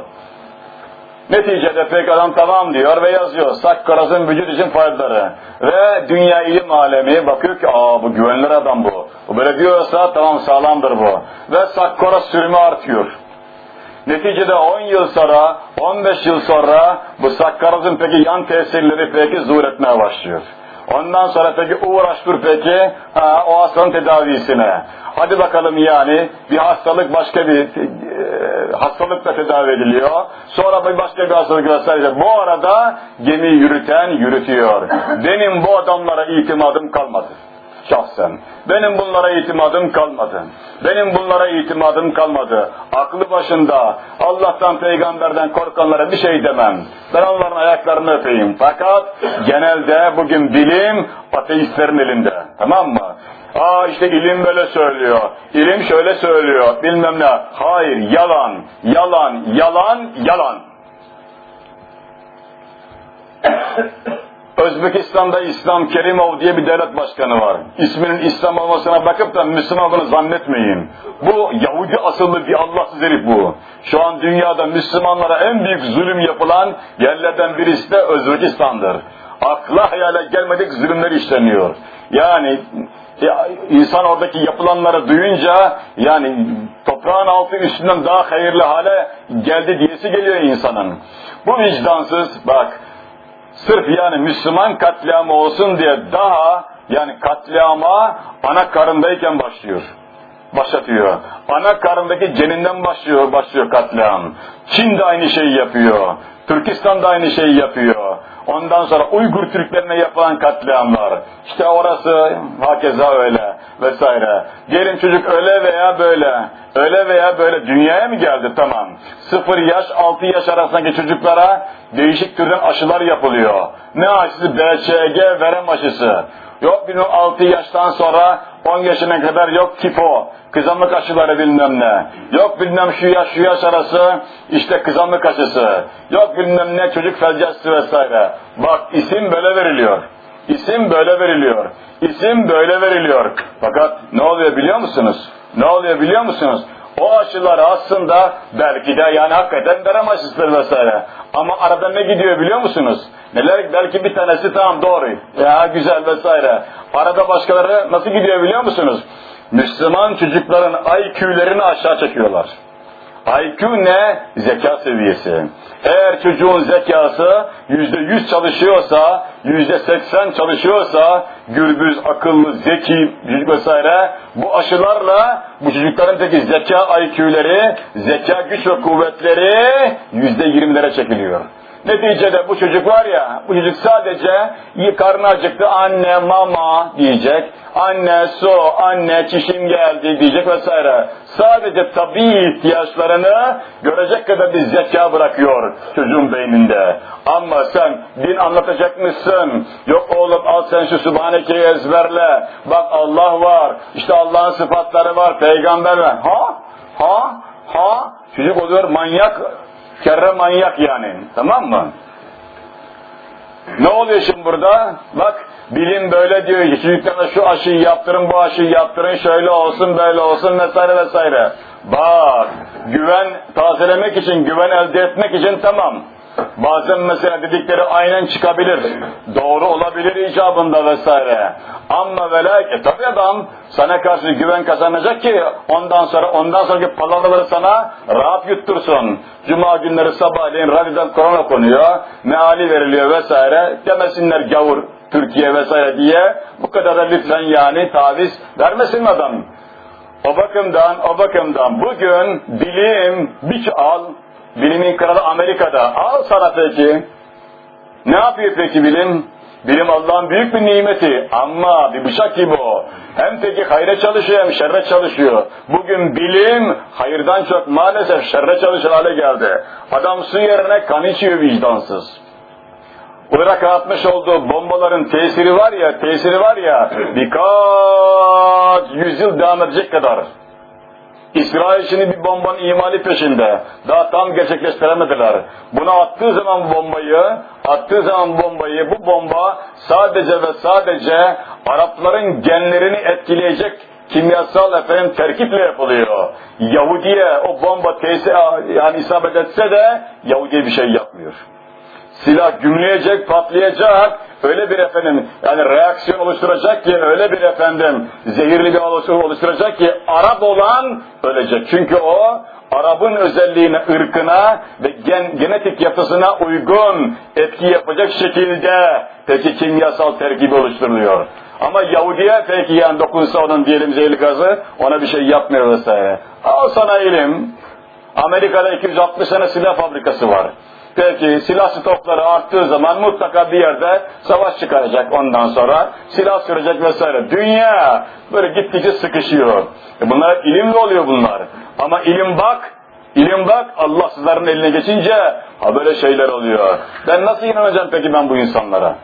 Neticede pek adam tamam diyor ve yazıyor. Sakkarozun vücut için faydaları. Ve dünya ilim alemi bakıyor ki aa bu güvenilir adam bu. Bu böyle diyorsa tamam sağlamdır bu. Ve sakkaroz sürümü artıyor. Neticede 10 yıl sonra, 15 yıl sonra bu sakkarazın peki yan tesirleri peki zuhur etmeye başlıyor. Ondan sonra peki uğraş dur peki ha, o hastanın tedavisine. Hadi bakalım yani bir hastalık başka bir e, hastalıkla tedavi ediliyor. Sonra bir başka bir hastalık vesaire. Bu arada gemi yürüten yürütüyor. Benim bu adamlara itimadım kalmadı şahsen. Benim bunlara itimadım kalmadı. Benim bunlara itimadım kalmadı. Aklı başında Allah'tan peygamberden korkanlara bir şey demem. Ben onların ayaklarını öpeyim. Fakat genelde bugün bilim ateistlerin elinde. Tamam mı? Aa işte ilim böyle söylüyor. İlim şöyle söylüyor. Bilmem ne. Hayır yalan, yalan, yalan, yalan. Özbekistan'da İslam Kerimov diye bir devlet başkanı var. İsminin İslam olmasına bakıp da Müslüman olduğunu zannetmeyin. Bu Yahudi asıllı bir Allahsız herif bu. Şu an dünyada Müslümanlara en büyük zulüm yapılan yerlerden birisi de Özbekistan'dır. Akla hayale gelmedik zulümler işleniyor. Yani ya, insan oradaki yapılanları duyunca yani toprağın altı üstünden daha hayırlı hale geldi diyesi geliyor insanın. Bu vicdansız bak sırf yani Müslüman katliamı olsun diye daha yani katliama ana karındayken başlıyor. Başlatıyor. Ana karındaki ceninden başlıyor, başlıyor katliam. Çin de aynı şeyi yapıyor. Türkistan da aynı şeyi yapıyor. Ondan sonra Uygur Türklerine yapılan katliamlar. İşte orası hakeza öyle vesaire. Diyelim çocuk öyle veya böyle. Öyle veya böyle dünyaya mı geldi? Tamam. 0 yaş 6 yaş arasındaki çocuklara değişik türden aşılar yapılıyor. Ne aşısı? BCG verem aşısı. Yok bilmem 6 yaştan sonra 10 yaşına kadar yok kipo, kızamık aşıları bilmem ne. Yok bilmem şu yaş şu yaş arası işte kızamık aşısı. Yok bilmem ne çocuk felcesi vesaire. Bak isim böyle veriliyor. İsim böyle veriliyor. İsim böyle veriliyor. Fakat ne oluyor biliyor musunuz? Ne oluyor biliyor musunuz? O aşılar aslında belki de yani hakikaten verem aşısıdır vesaire. Ama arada ne gidiyor biliyor musunuz? Neler belki bir tanesi tamam doğru. Ya güzel vesaire. Arada başkaları nasıl gidiyor biliyor musunuz? Müslüman çocukların IQ'lerini aşağı çekiyorlar. IQ ne? Zeka seviyesi. Eğer çocuğun zekası yüzde yüz çalışıyorsa, yüzde seksen çalışıyorsa, gürbüz, akıllı, zeki vesaire, bu aşılarla bu çocuklarındaki zeka IQ'leri, zeka güç ve kuvvetleri yüzde yirmilere çekiliyor. Neticede bu çocuk var ya, bu çocuk sadece karnı acıktı, anne, mama diyecek, anne, su, anne, çişim geldi diyecek vesaire. Sadece tabi ihtiyaçlarını görecek kadar bir zeka bırakıyor çocuğun beyninde. Ama sen din anlatacak mısın? Yok oğlum al sen şu Sübhaneke'yi ezberle. Bak Allah var, işte Allah'ın sıfatları var, peygamber var. Ha? Ha? Ha? Çocuk oluyor manyak, Kerre manyak yani. Tamam mı? Ne oluyor şimdi burada? Bak bilim böyle diyor ki çocuklara şu aşıyı yaptırın, bu aşıyı yaptırın, şöyle olsun, böyle olsun vesaire vesaire. Bak güven tazelemek için, güven elde etmek için tamam. Bazen mesela dedikleri aynen çıkabilir. Doğru olabilir icabında vesaire. Ama ve e, tabi adam sana karşı güven kazanacak ki ondan sonra ondan sonraki palavraları sana rahat yuttursun. Cuma günleri sabahleyin radyodan korona konuyor, meali veriliyor vesaire. Demesinler gavur Türkiye vesaire diye. Bu kadar da lütfen yani taviz vermesin adam. O bakımdan, o bakımdan bugün bilim bir al, Bilimin kralı Amerika'da. Al sana peki. Ne yapıyor peki bilim? Bilim Allah'ın büyük bir nimeti ama bir bıçak gibi o. Hem peki hayra çalışıyor hem şerre çalışıyor. Bugün bilim hayırdan çok maalesef şerre çalışır hale geldi. Adam su yerine kan içiyor vicdansız. Irak'a atmış olduğu bombaların tesiri var ya, tesiri var ya birkaç yüzyıl devam edecek kadar. İsrail şimdi bir bombanın imali peşinde. Daha tam gerçekleştiremediler. Bunu attığı zaman bombayı, attığı zaman bombayı, bu bomba sadece ve sadece Arapların genlerini etkileyecek kimyasal efendim terkiple yapılıyor. Yahudiye o bomba tesir yani isabet etse de Yahudiye bir şey yapmıyor. Silah gümleyecek, patlayacak, öyle bir efendim yani reaksiyon oluşturacak ki öyle bir efendim zehirli bir oluşturacak ki Arap olan ölecek. Çünkü o Arap'ın özelliğine, ırkına ve gen, genetik yapısına uygun etki yapacak şekilde peki kimyasal terkibi oluşturuluyor. Ama Yahudiye peki yani dokunsa onun diyelim zehirli gazı ona bir şey yapmıyor vesaire. Al sana ilim. Amerika'da 260 tane silah fabrikası var. Peki silah stokları arttığı zaman mutlaka bir yerde savaş çıkaracak ondan sonra. Silah sürecek vesaire. Dünya böyle gittikçe sıkışıyor. E bunlar ilimle oluyor bunlar. Ama ilim bak, ilim bak Allahsızların eline geçince ha böyle şeyler oluyor. Ben nasıl inanacağım peki ben bu insanlara?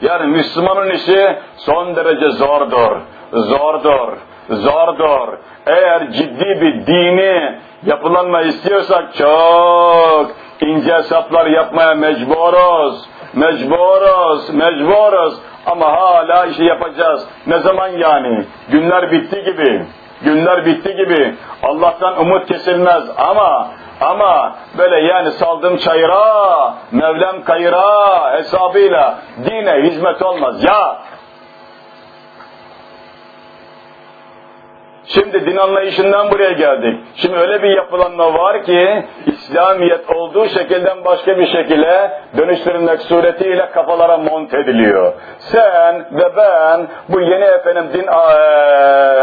Yani Müslümanın işi son derece zordur. Zordur. Zordur. Eğer ciddi bir dini yapılanma istiyorsak çok ince hesaplar yapmaya mecburuz. Mecburuz, mecburuz. Ama hala işi yapacağız. Ne zaman yani? Günler bitti gibi. Günler bitti gibi. Allah'tan umut kesilmez ama ama böyle yani saldım çayıra, Mevlam kayıra hesabıyla dine hizmet olmaz. Ya Şimdi din anlayışından buraya geldik. Şimdi öyle bir yapılanma var ki İslamiyet olduğu şekilden başka bir şekilde dönüştürülmek suretiyle kafalara mont ediliyor. Sen ve ben bu yeni efendim din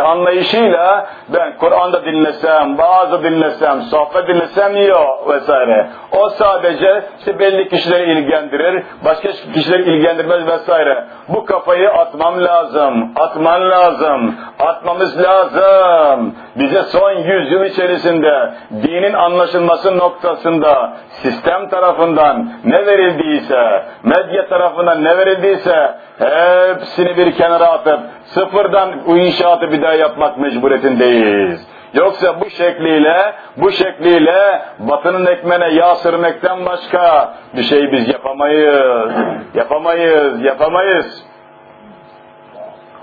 anlayışıyla ben Kur'an'da dinlesem, bazı dinlesem, sohbet dinlesem yok vesaire. O sadece işte belli kişileri ilgilendirir, başka kişileri ilgilendirmez vesaire. Bu kafayı atmam lazım, atman lazım, atmamız lazım. Bize son yüzyıl içerisinde dinin anlaşılması noktasında sistem tarafından ne verildiyse, medya tarafından ne verildiyse hepsini bir kenara atıp sıfırdan bu inşaatı bir daha yapmak mecburiyetindeyiz. Yoksa bu şekliyle, bu şekliyle batının ekmeğine yağ sürmekten başka bir şey biz yapamayız. Yapamayız, yapamayız.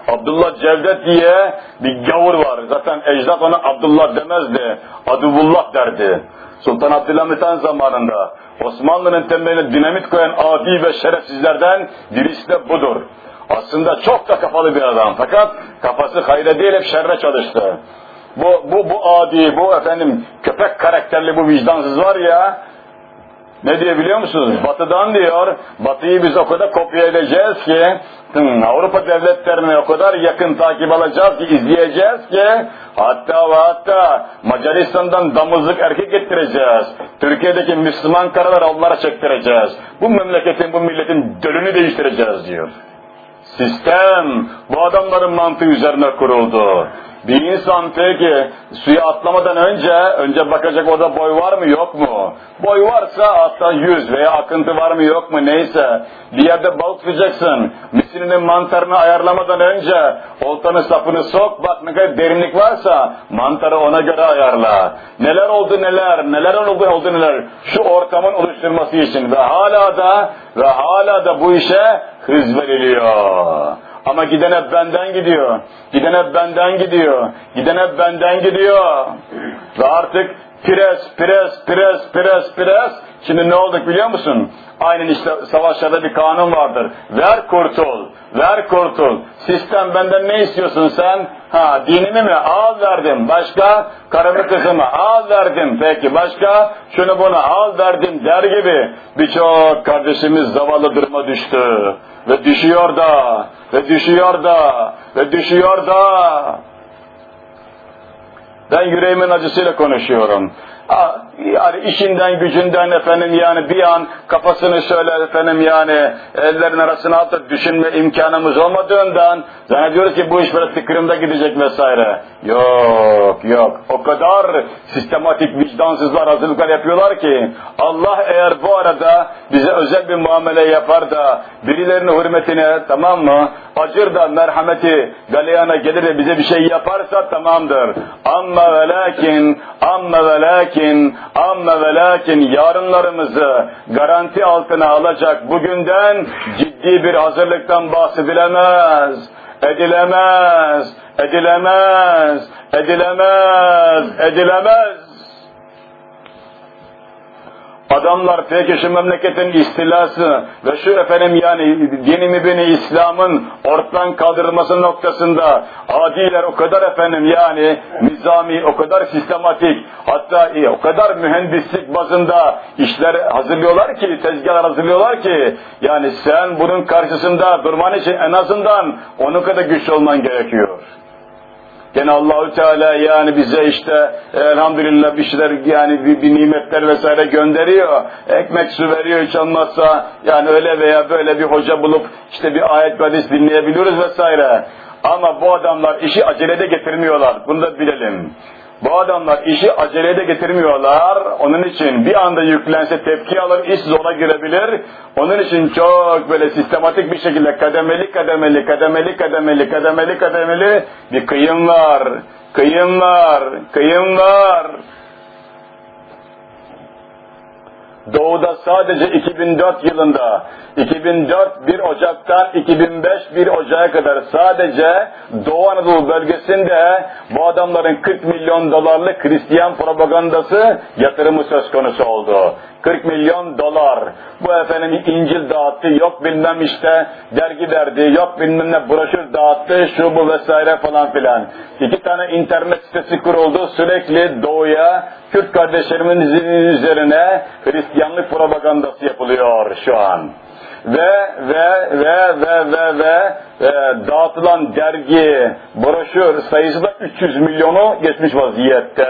Abdullah Cevdet diye bir gavur var. Zaten ecdat ona Abdullah demezdi. Aduvullah derdi. Sultan Abdülhamit Han zamanında Osmanlı'nın temeline dinamit koyan adi ve şerefsizlerden birisi de budur. Aslında çok da kafalı bir adam fakat kafası hayra değil hep şerre çalıştı. bu, bu, bu adi, bu efendim köpek karakterli bu vicdansız var ya, ne diye biliyor musunuz? Batı'dan diyor, Batı'yı biz o kadar kopya edeceğiz ki, Avrupa devletlerine o kadar yakın takip alacağız ki, izleyeceğiz ki, hatta ve hatta Macaristan'dan damızlık erkek getireceğiz. Türkiye'deki Müslüman karıları onlara çektireceğiz. Bu memleketin, bu milletin dölünü değiştireceğiz diyor. Sistem bu adamların mantığı üzerine kuruldu. Bir insan peki suya atlamadan önce önce bakacak orada boy var mı yok mu? Boy varsa hatta yüz veya akıntı var mı yok mu neyse. Bir yerde balık tutacaksın. Misilinin mantarını ayarlamadan önce oltanın sapını sok bak ne kadar derinlik varsa mantarı ona göre ayarla. Neler oldu neler neler oldu oldu neler şu ortamın oluşturması için ve hala da ve hala da bu işe hız veriliyor. Ama giden hep benden gidiyor. Giden hep benden gidiyor. Giden hep benden gidiyor. Ve artık pres, pres, pres, pres, pres. Şimdi ne olduk biliyor musun? Aynen işte savaşlarda bir kanun vardır. Ver kurtul, ver kurtul. Sistem benden ne istiyorsun sen? Ha dinimi mi? Al verdim. Başka? Karımı kızımı al verdim. Peki başka? Şunu bunu al verdim der gibi. Birçok kardeşimiz zavallı duruma düştü. Ve düşüyor da, ve düşüyor da, ve düşüyor da. Ben yüreğimin acısıyla konuşuyorum. Yani işinden gücünden efendim yani bir an kafasını şöyle efendim yani ellerin arasına atıp düşünme imkanımız olmadığından zannediyoruz ki bu iş böyle tıkırımda gidecek vesaire. Yok yok o kadar sistematik vicdansızlar hazırlıklar yapıyorlar ki Allah eğer bu arada bize özel bir muamele yapar da birilerinin hürmetine tamam mı acır da merhameti galeyana gelir de bize bir şey yaparsa tamamdır. Amma ve lakin amma ve lakin amma ve lakin yarınlarımızı garanti altına alacak bugünden ciddi bir hazırlıktan bahsedilemez. Edilemez, edilemez, edilemez, edilemez. Adamlar peki şu memleketin istilası ve şu efendim yani dinimi beni İslam'ın ortadan kaldırılması noktasında adiler o kadar efendim yani nizami o kadar sistematik hatta e, o kadar mühendislik bazında işler hazırlıyorlar ki tezgahlar hazırlıyorlar ki yani sen bunun karşısında durman için en azından onun kadar güçlü olman gerekiyor. Gene Allahü Teala yani bize işte elhamdülillah bir şeyler yani bir, bir nimetler vesaire gönderiyor. Ekmek su veriyor hiç olmazsa yani öyle veya böyle bir hoca bulup işte bir ayet hadis dinleyebiliyoruz vesaire. Ama bu adamlar işi acelede getirmiyorlar. Bunu da bilelim. Bu adamlar işi acelede getirmiyorlar. Onun için bir anda yüklense tepki alır, iş zora girebilir. Onun için çok böyle sistematik bir şekilde kademeli kademeli kademeli kademeli kademeli kademeli bir kıyım var. Kıyım var. Kıyım var. Doğu'da sadece 2004 yılında 2004 1 Ocak'tan 2005 1 Ocak'a kadar sadece Doğu Anadolu bölgesinde bu adamların 40 milyon dolarlık Hristiyan propagandası yatırımı söz konusu oldu. 40 milyon dolar. Bu efendim İncil dağıttı, yok bilmem işte dergi verdi, yok bilmem ne broşür dağıttı, şu bu vesaire falan filan. İki tane internet sitesi kuruldu sürekli doğuya, Kürt kardeşlerimizin üzerine Hristiyanlık propagandası yapılıyor şu an ve ve ve ve ve ve e, dağıtılan dergi, broşür sayısı da 300 milyonu geçmiş vaziyette.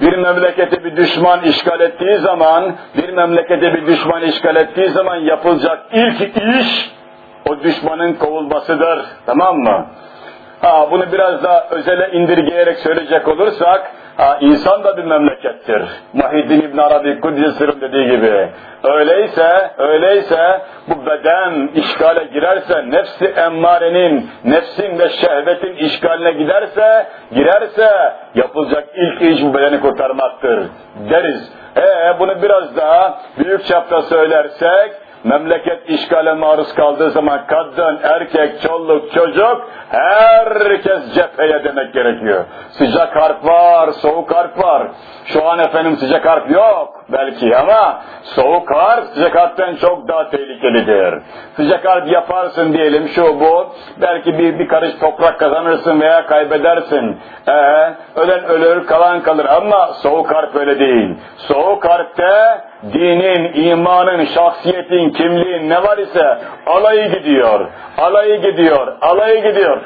Bir memleketi bir düşman işgal ettiği zaman, bir memleketi bir düşman işgal ettiği zaman yapılacak ilk iş o düşmanın kovulmasıdır. Tamam mı? Ha, bunu biraz daha özele indirgeyerek söyleyecek olursak, Ha, insan da bir memlekettir. Muhyiddin İbn Arabi Kuddisir'in dediği gibi. Öyleyse, öyleyse bu beden işgale girerse, nefsi emmarenin, nefsin ve şehvetin işgaline giderse, girerse yapılacak ilk iş bu bedeni kurtarmaktır deriz. Ee, bunu biraz daha büyük çapta söylersek, memleket işgale maruz kaldığı zaman kadın, erkek, çoluk, çocuk herkes cepheye demek gerekiyor. Sıcak harp var, soğuk harp var. Şu an efendim sıcak harp yok. belki ama soğuk harp sıcak harpten çok daha tehlikelidir. Sıcak harp yaparsın diyelim şu bu, belki bir, bir karış toprak kazanırsın veya kaybedersin. Ee, ölen ölür, kalan kalır ama soğuk harp öyle değil. Soğuk harpte dinin, imanın, şahsiyetin, kimliğin ne var ise alayı gidiyor, alayı gidiyor, alayı gidiyor.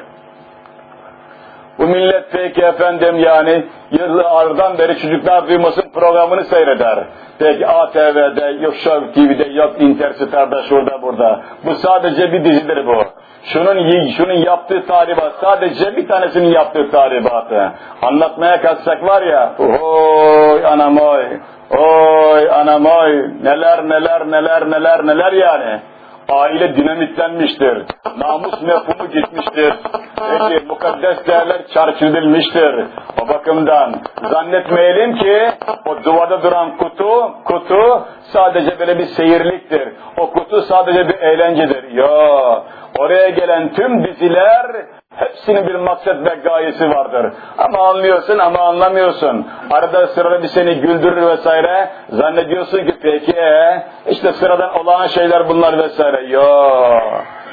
Bu millet peki efendim yani yıllardan beri çocuklar duymasın programını seyreder. Peki ATV'de, yok Show TV'de, yok Interstar'da, şurada burada. Bu sadece bir dizidir bu. Şunun, şunun yaptığı talibat, sadece bir tanesinin yaptığı talibatı. Anlatmaya kalksak var ya, oy anam oy, oy anam oy, neler neler neler neler neler yani aile dinamitlenmiştir. Namus mefhumu gitmiştir. Peki mukaddes değerler çarçıdılmıştır. O bakımdan zannetmeyelim ki o duvada duran kutu, kutu sadece böyle bir seyirliktir. O kutu sadece bir eğlencedir. Yo, oraya gelen tüm diziler Hepsinin bir maksat ve gayesi vardır. Ama anlıyorsun ama anlamıyorsun. Arada sırada bir seni güldürür vesaire. Zannediyorsun ki peki ee, işte sıradan olağan şeyler bunlar vesaire. Yo,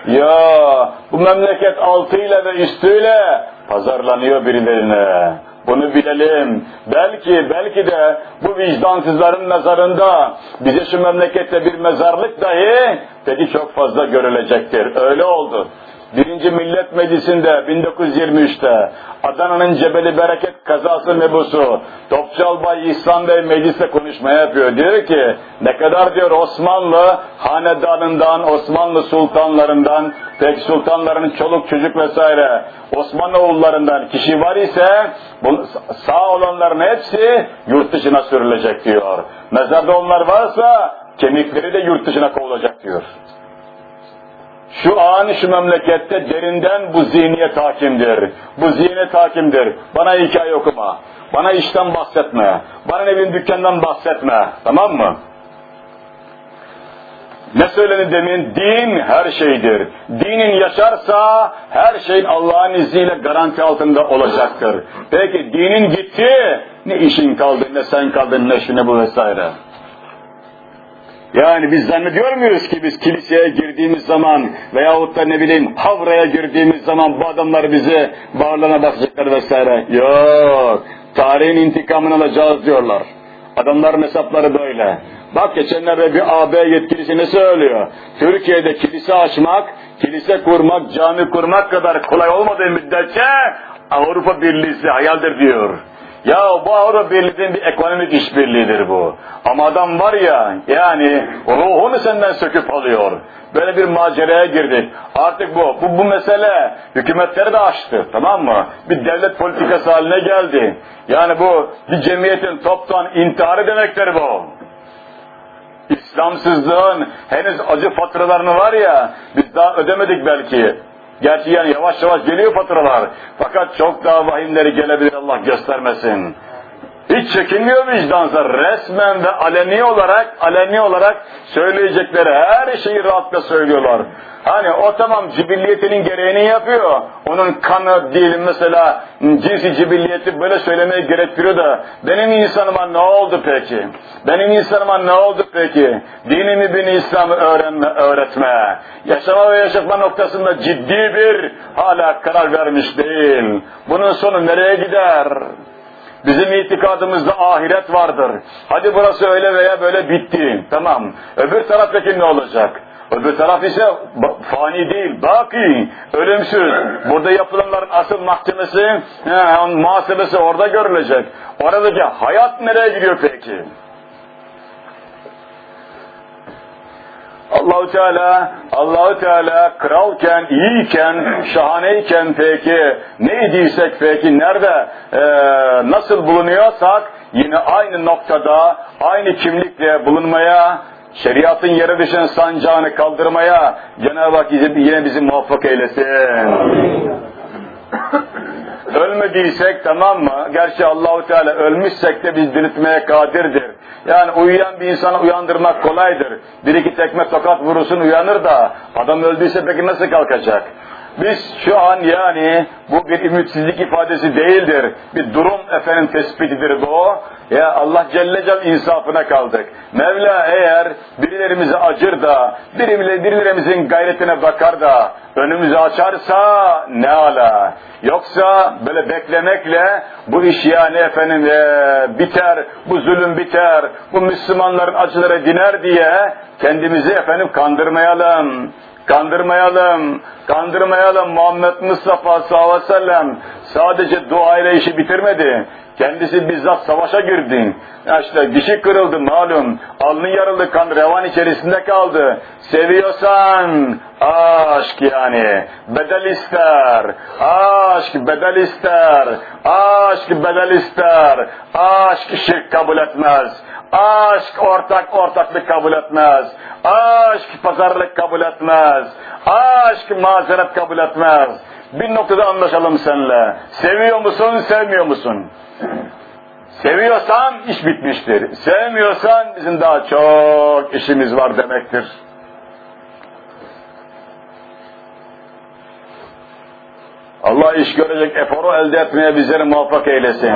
yo. Bu memleket altıyla ve üstüyle pazarlanıyor birilerine. Bunu bilelim. Belki, belki de bu vicdansızların nazarında bize şu memlekette bir mezarlık dahi peki çok fazla görülecektir. Öyle oldu. Birinci Millet Meclisi'nde 1923'te Adana'nın Cebeli Bereket kazası mebusu Topçu Albay İhsan Bey mecliste konuşma yapıyor. Diyor ki ne kadar diyor Osmanlı hanedanından, Osmanlı sultanlarından, tek sultanların çoluk çocuk vesaire Osmanlı oğullarından kişi var ise sağ olanların hepsi yurt dışına sürülecek diyor. Mezarda onlar varsa kemikleri de yurt dışına kovulacak diyor. Şu an şu memlekette derinden bu zihniyet hakimdir. Bu zihniyet hakimdir. Bana hikaye okuma. Bana işten bahsetme. Bana evin dükkandan bahsetme. Tamam mı? Ne söyledi demin? Din her şeydir. Dinin yaşarsa her şeyin Allah'ın izniyle garanti altında olacaktır. Peki dinin gitti, ne işin kaldı, ne sen kaldın, ne şu ne bu vesaire. Yani biz zannediyor muyuz ki biz kiliseye girdiğimiz zaman veyahut da ne bileyim havraya girdiğimiz zaman bu adamlar bize bağırlarına basacaklar vesaire. Yok. Tarihin intikamını alacağız diyorlar. Adamların hesapları böyle. Bak geçenlerde bir AB yetkilisi ne söylüyor? Türkiye'de kilise açmak, kilise kurmak, cami kurmak kadar kolay olmadığı müddetçe Avrupa Birliği hayaldir diyor. Ya bu Avrupa Birliği'nin bir ekonomik işbirliğidir bu. Ama adam var ya yani ruhunu senden söküp alıyor. Böyle bir maceraya girdik. Artık bu, bu, bu mesele hükümetleri de açtı tamam mı? Bir devlet politikası haline geldi. Yani bu bir cemiyetin toptan intiharı demektir bu. İslamsızlığın henüz acı faturalarını var ya biz daha ödemedik belki. Gerçi yani yavaş yavaş geliyor faturalar. Fakat çok daha vahimleri gelebilir Allah göstermesin. Hiç çekinmiyor vicdansa resmen ve aleni olarak aleni olarak söyleyecekleri her şeyi rahatla söylüyorlar. Hani o tamam cibilliyetinin gereğini yapıyor. Onun kanı diyelim mesela cinsi cibilliyeti böyle söylemeye gerektiriyor da benim insanıma ne oldu peki? Benim insanıma ne oldu peki? Dinimi bin İslam'ı öğrenme, öğretme. Yaşama ve yaşatma noktasında ciddi bir hala karar vermiş değil. Bunun sonu nereye gider? Bizim itikadımızda ahiret vardır. Hadi burası öyle veya böyle bitti. Tamam. Öbür taraftaki ne olacak? Öbür taraf ise fani değil, baki, ölümsüz. Burada yapılanların asıl mahkemesi, he, muhasebesi orada görülecek. Oradaki hayat nereye gidiyor peki? Allahu Teala Allahu Teala kralken, iyiyken, şahaneyken peki neydiysek peki nerede e, nasıl bulunuyorsak yine aynı noktada aynı kimlikle bulunmaya şeriatın yere düşen sancağını kaldırmaya Cenab-ı Hak yine bizi muvaffak eylesin. Ölmediysek tamam mı? Gerçi Allahu Teala ölmüşsek de biz diriltmeye kadirdir. Yani uyuyan bir insanı uyandırmak kolaydır. Bir iki tekme tokat vurursun uyanır da adam öldüyse peki nasıl kalkacak? Biz şu an yani bu bir ümitsizlik ifadesi değildir. Bir durum efendim tespitidir bu. Ya Allah Celle Celle insafına kaldık. Mevla eğer birilerimize acır da, birilerimizin gayretine bakar da, önümüzü açarsa ne ala. Yoksa böyle beklemekle bu iş yani efendim e, biter, bu zulüm biter, bu Müslümanların acıları diner diye kendimizi efendim kandırmayalım. Kandırmayalım, kandırmayalım. Muhammed Mustafa sallallahu aleyhi ve sellem sadece dua ile işi bitirmedi. Kendisi bizzat savaşa girdi. İşte dişi kırıldı malum. Alnı yarıldı kan revan içerisinde kaldı. Seviyorsan aşk yani. Bedel ister. Aşk bedel ister. Aşk bedel ister. Aşk şirk kabul etmez. Aşk ortak ortaklık kabul etmez. Aşk pazarlık kabul etmez. Aşk mazeret kabul etmez. Bir noktada anlaşalım seninle. Seviyor musun, sevmiyor musun? Seviyorsan iş bitmiştir. Sevmiyorsan bizim daha çok işimiz var demektir. Allah iş görecek eforu elde etmeye bizleri muvaffak eylesin.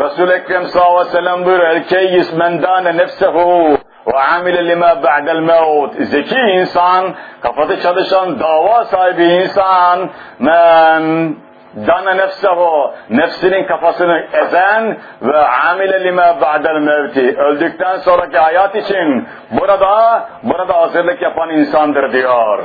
Resul-i Ekrem sallallahu aleyhi ve sellem buyuruyor. El keyyis men dâne nefsehu ve amile lima ba'del mevt. Zeki insan, kafada çalışan dava sahibi insan men dana nefsehu nefsinin kafasını ezen ve amile lima ba'del mevti öldükten sonraki hayat için burada burada hazırlık yapan insandır diyor.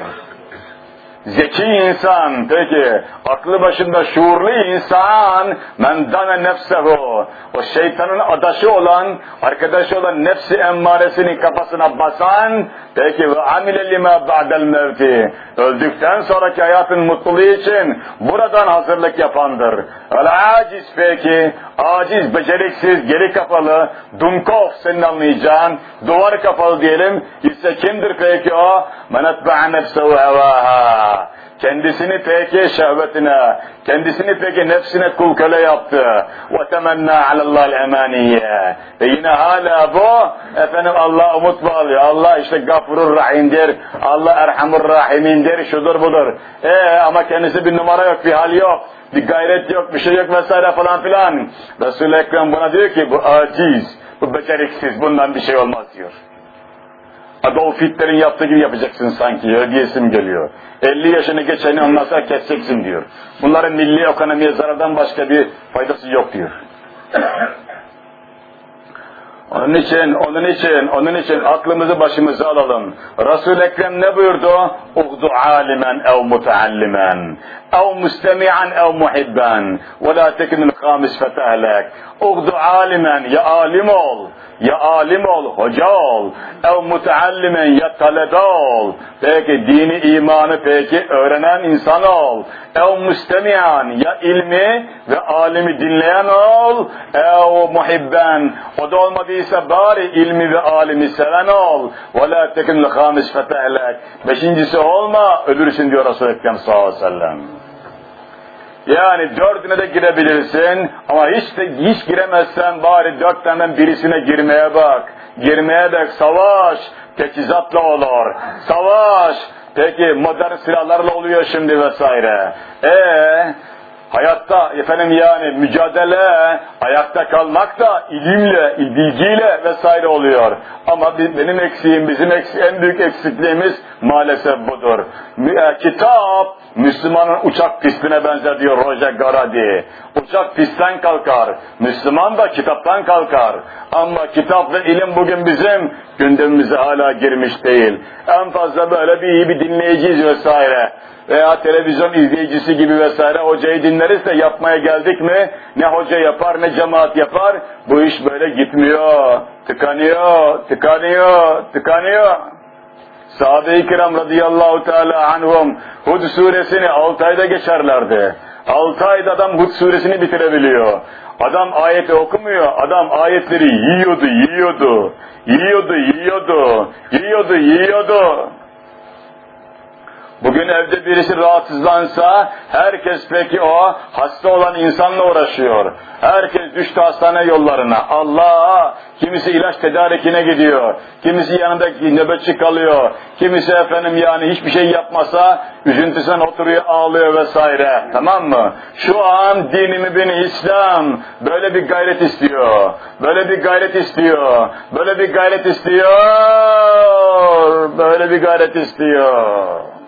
Zeki insan, peki. Aklı başında şuurlu insan, men dane nefsehu, o şeytanın adaşı olan, arkadaşı olan nefsi emmaresinin kafasına basan, peki ve amile lima ba'del mevti, öldükten sonraki hayatın mutluluğu için buradan hazırlık yapandır. Öyle aciz peki, aciz, beceriksiz, geri kafalı, dumkov senin anlayacağın, duvar kafalı diyelim, ise kimdir peki o? Men etbe'a nefsehu hevaha kendisini peki şehvetine, kendisini peki nefsine kul köle yaptı. وَتَمَنَّا عَلَى اللّٰهِ الْاَمَانِيَّ Ve yine hala bu, efendim Allah umut bağlıyor. Allah işte gafurur rahimdir, Allah erhamur rahimindir, şudur budur. E ama kendisi bir numara yok, bir hal yok, bir gayret yok, bir şey yok vesaire falan filan. Resul-i Ekrem buna diyor ki bu aciz, bu beceriksiz, bundan bir şey olmaz diyor. Adolf Hitler'in yaptığı gibi yapacaksın sanki, ödeyesim geliyor. 50 yaşını geçeni sonra keseceksin diyor. Bunların milli ekonomiye zarardan başka bir faydası yok diyor. Onun için, onun için, onun için aklımızı başımıza alalım. Resul Ekrem ne buyurdu? Uğdu alimen ev muteallimen ev mustemi'an ev muhibben ve la tekinil kamis fetehlek. Uğdu alimen ya alim ol ya alim ol, hoca ol, ev muteallimen ya talebe ol, peki dini imanı peki öğrenen insan ol, ev müstemiyan ya ilmi ve alimi dinleyen ol, ev muhibben, o da olmadıysa bari ilmi ve alimi seven ol, ve la tekin hamis fetehlek, beşincisi olma, ölürsün diyor Resulü Ekrem sallallahu aleyhi ve sellem. Yani dördüne de girebilirsin ama hiç de hiç giremezsen bari dört tane birisine girmeye bak. Girmeye de savaş teçhizatla olur. Savaş peki modern silahlarla oluyor şimdi vesaire. E hayatta efendim yani mücadele ayakta kalmak da ilimle, bilgiyle vesaire oluyor. Ama benim eksiğim, bizim en büyük eksikliğimiz maalesef budur. Kitap Müslümanın uçak pistine benzer diyor Roger Garadi. Uçak pistten kalkar. Müslüman da kitaptan kalkar. Ama kitap ve ilim bugün bizim gündemimize hala girmiş değil. En fazla böyle bir iyi bir dinleyiciyiz vesaire veya televizyon izleyicisi gibi vesaire hocayı dinleriz de yapmaya geldik mi ne hoca yapar ne cemaat yapar bu iş böyle gitmiyor. Tıkanıyor, tıkanıyor, tıkanıyor. Sahabe-i kiram radıyallahu teala anhum Hud suresini 6 ayda geçerlerdi. 6 ayda adam Hud suresini bitirebiliyor. Adam ayeti okumuyor, adam ayetleri yiyordu, yiyordu, yiyordu, yiyordu, yiyordu, yiyordu. Bugün evde birisi rahatsızlansa herkes peki o hasta olan insanla uğraşıyor. Herkes düştü hastane yollarına. Allah! Kimisi ilaç tedarikine gidiyor. Kimisi yanında nöbetçi kalıyor. Kimisi efendim yani hiçbir şey yapmasa üzüntüsen oturuyor ağlıyor vesaire. Tamam mı? Şu an dinimi beni İslam böyle bir gayret istiyor. Böyle bir gayret istiyor. Böyle bir gayret istiyor. Böyle bir gayret istiyor.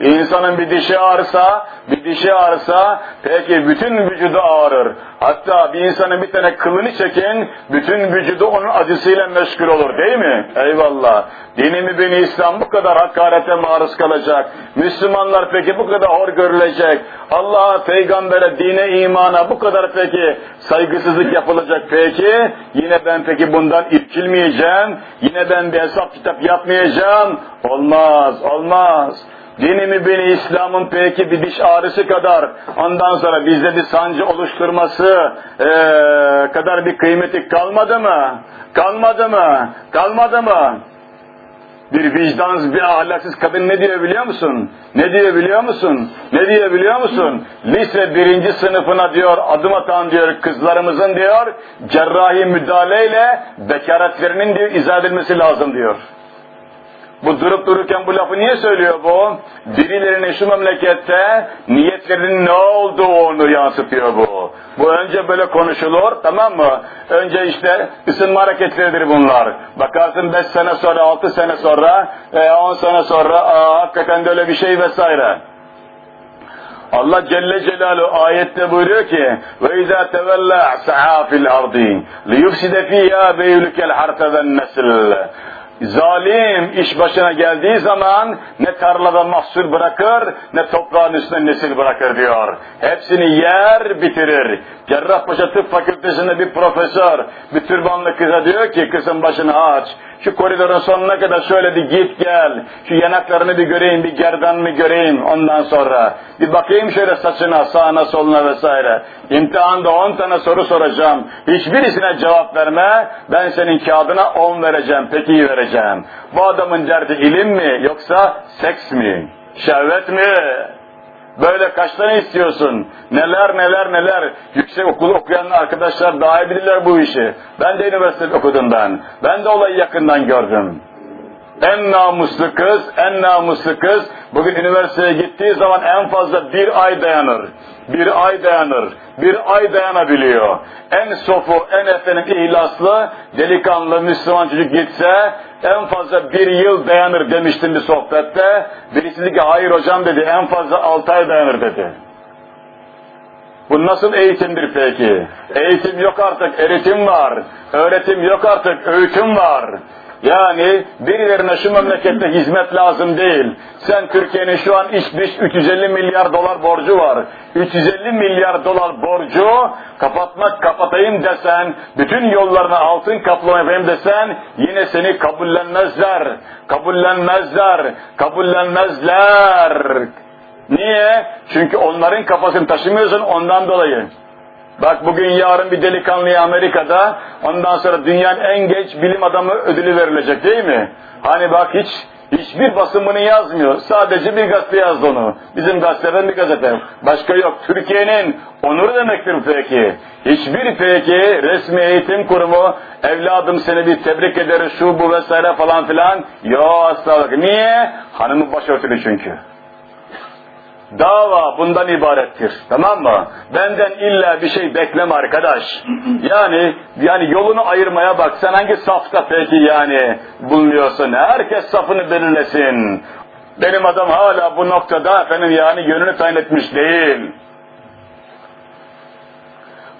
İnsanın bir dişi ağrısa, bir dişi ağrısa peki bütün vücudu ağrır. Hatta bir insanın bir tane kılını çekin, bütün vücudu onun acısıyla meşgul olur değil mi? Eyvallah. Dinimi beni İslam bu kadar hakarete maruz kalacak. Müslümanlar peki bu kadar hor görülecek. Allah'a, peygambere, dine, imana bu kadar peki saygısızlık yapılacak peki. Yine ben peki bundan irkilmeyeceğim. Yine ben bir hesap kitap yapmayacağım. Olmaz, olmaz. Dinimi beni İslam'ın peki bir diş ağrısı kadar ondan sonra bizde bir sancı oluşturması ee, kadar bir kıymeti kalmadı mı? Kalmadı mı? Kalmadı mı? Bir vicdansız, bir ahlaksız kadın ne diyor biliyor musun? Ne diyor biliyor musun? Ne diyor biliyor musun? Lise birinci sınıfına diyor, adım atan diyor, kızlarımızın diyor, cerrahi müdahaleyle bekaretlerinin diyor, izah edilmesi lazım diyor. Bu durup dururken bu lafı niye söylüyor bu? Birilerinin şu memlekette niyetlerinin ne olduğunu yansıtıyor bu. Bu önce böyle konuşulur tamam mı? Önce işte ısınma hareketleridir bunlar. Bakarsın 5 sene sonra, 6 sene sonra, 10 sene sonra aa, hakikaten de öyle bir şey vesaire. Allah Celle Celaluhu ayette buyuruyor ki tevellâ sa'â fil ardi liyufside fîhâ beyülükel harfe ven nesil Zalim iş başına geldiği zaman ne tarlada mahsul bırakır ne toprağın üstüne nesil bırakır diyor. Hepsini yer bitirir. Cerrahpaşa Tıp Fakültesi'nde bir profesör bir türbanlı kıza diyor ki kızın başını aç. Şu koridorun sonuna kadar şöyle bir git gel. Şu yanaklarını bir göreyim, bir gerdanını göreyim ondan sonra. Bir bakayım şöyle saçına, sağına, soluna vesaire. İmtihanda on tane soru soracağım. Hiçbirisine cevap verme. Ben senin kağıdına on vereceğim, peki vereceğim. Bu adamın derdi ilim mi yoksa seks mi? Şehvet mi? Böyle kaç tane istiyorsun? Neler neler neler. Yüksek okulu okuyan arkadaşlar daha bilirler bu işi. Ben de üniversite okudum ben. Ben de olayı yakından gördüm. En namuslu kız, en namuslu kız bugün üniversiteye gittiği zaman en fazla bir ay dayanır. Bir ay dayanır. Bir ay dayanabiliyor. En sofu, en efendim ihlaslı, delikanlı Müslüman çocuk gitse en fazla bir yıl dayanır demiştim bir sohbette. Birisi dedi ki hayır hocam dedi en fazla altı ay dayanır dedi. Bu nasıl eğitimdir peki? Eğitim yok artık, eğitim var. Öğretim yok artık, öğütüm var. Yani birilerine şu memlekette hizmet lazım değil. Sen Türkiye'nin şu an iç dış 350 milyar dolar borcu var. 350 milyar dolar borcu kapatmak kapatayım desen, bütün yollarına altın kaplama yapayım desen yine seni kabullenmezler. Kabullenmezler. Kabullenmezler. Niye? Çünkü onların kafasını taşımıyorsun ondan dolayı. Bak bugün yarın bir delikanlıya Amerika'da ondan sonra dünyanın en genç bilim adamı ödülü verilecek değil mi? Hani bak hiç hiçbir basımını yazmıyor. Sadece bir gazete yazdı onu. Bizim gazeteden bir gazete. Başka yok. Türkiye'nin onuru demektir peki. Hiçbir peki resmi eğitim kurumu evladım seni bir tebrik ederiz şu bu vesaire falan filan. Yo asla. Niye? Hanımın başörtülü çünkü. Dava bundan ibarettir. Tamam mı? Benden illa bir şey bekleme arkadaş. Yani yani yolunu ayırmaya bak. Sen hangi safta peki yani bulunuyorsun? Herkes safını belirlesin. Benim adam hala bu noktada efendim yani yönünü tayin etmiş değil.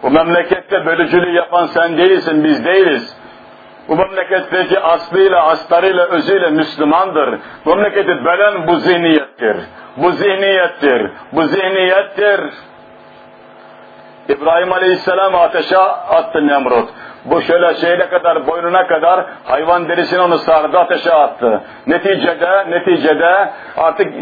Bu memlekette bölücülüğü yapan sen değilsin, biz değiliz. Bu memleketteki aslıyla, astarıyla, özüyle Müslümandır. Bu memleketi bölen bu zihniyettir. Bu zihniyettir. Bu zihniyettir. İbrahim Aleyhisselam ateşe attı Nemrut. Bu şöyle şeyle kadar, boynuna kadar hayvan derisini onu sardı, ateşe attı. Neticede, neticede artık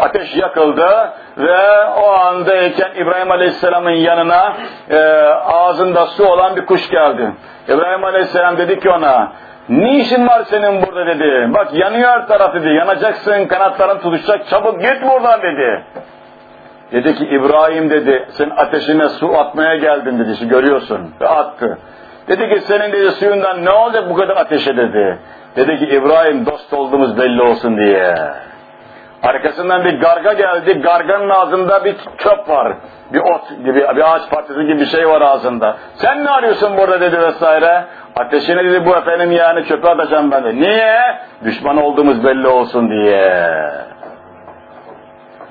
ateş yakıldı ve o andayken İbrahim Aleyhisselam'ın yanına e, ağzında su olan bir kuş geldi. İbrahim Aleyhisselam dedi ki ona, Ne işin var senin burada dedi. Bak yanıyor her taraf dedi. Yanacaksın kanatların tutuşacak çabuk git buradan dedi. Dedi ki İbrahim dedi sen ateşine su atmaya geldin dedi. Görüyorsun. Ve attı. Dedi ki senin dedi suyundan ne olacak bu kadar ateşe dedi. Dedi ki İbrahim dost olduğumuz belli olsun diye. Arkasından bir garga geldi. Garganın ağzında bir çöp var. Bir ot gibi, bir ağaç parçası gibi bir şey var ağzında. Sen ne arıyorsun burada dedi vesaire. Ateşine dedi bu efendim yani çöpe atacağım ben de. Niye? Düşman olduğumuz belli olsun diye.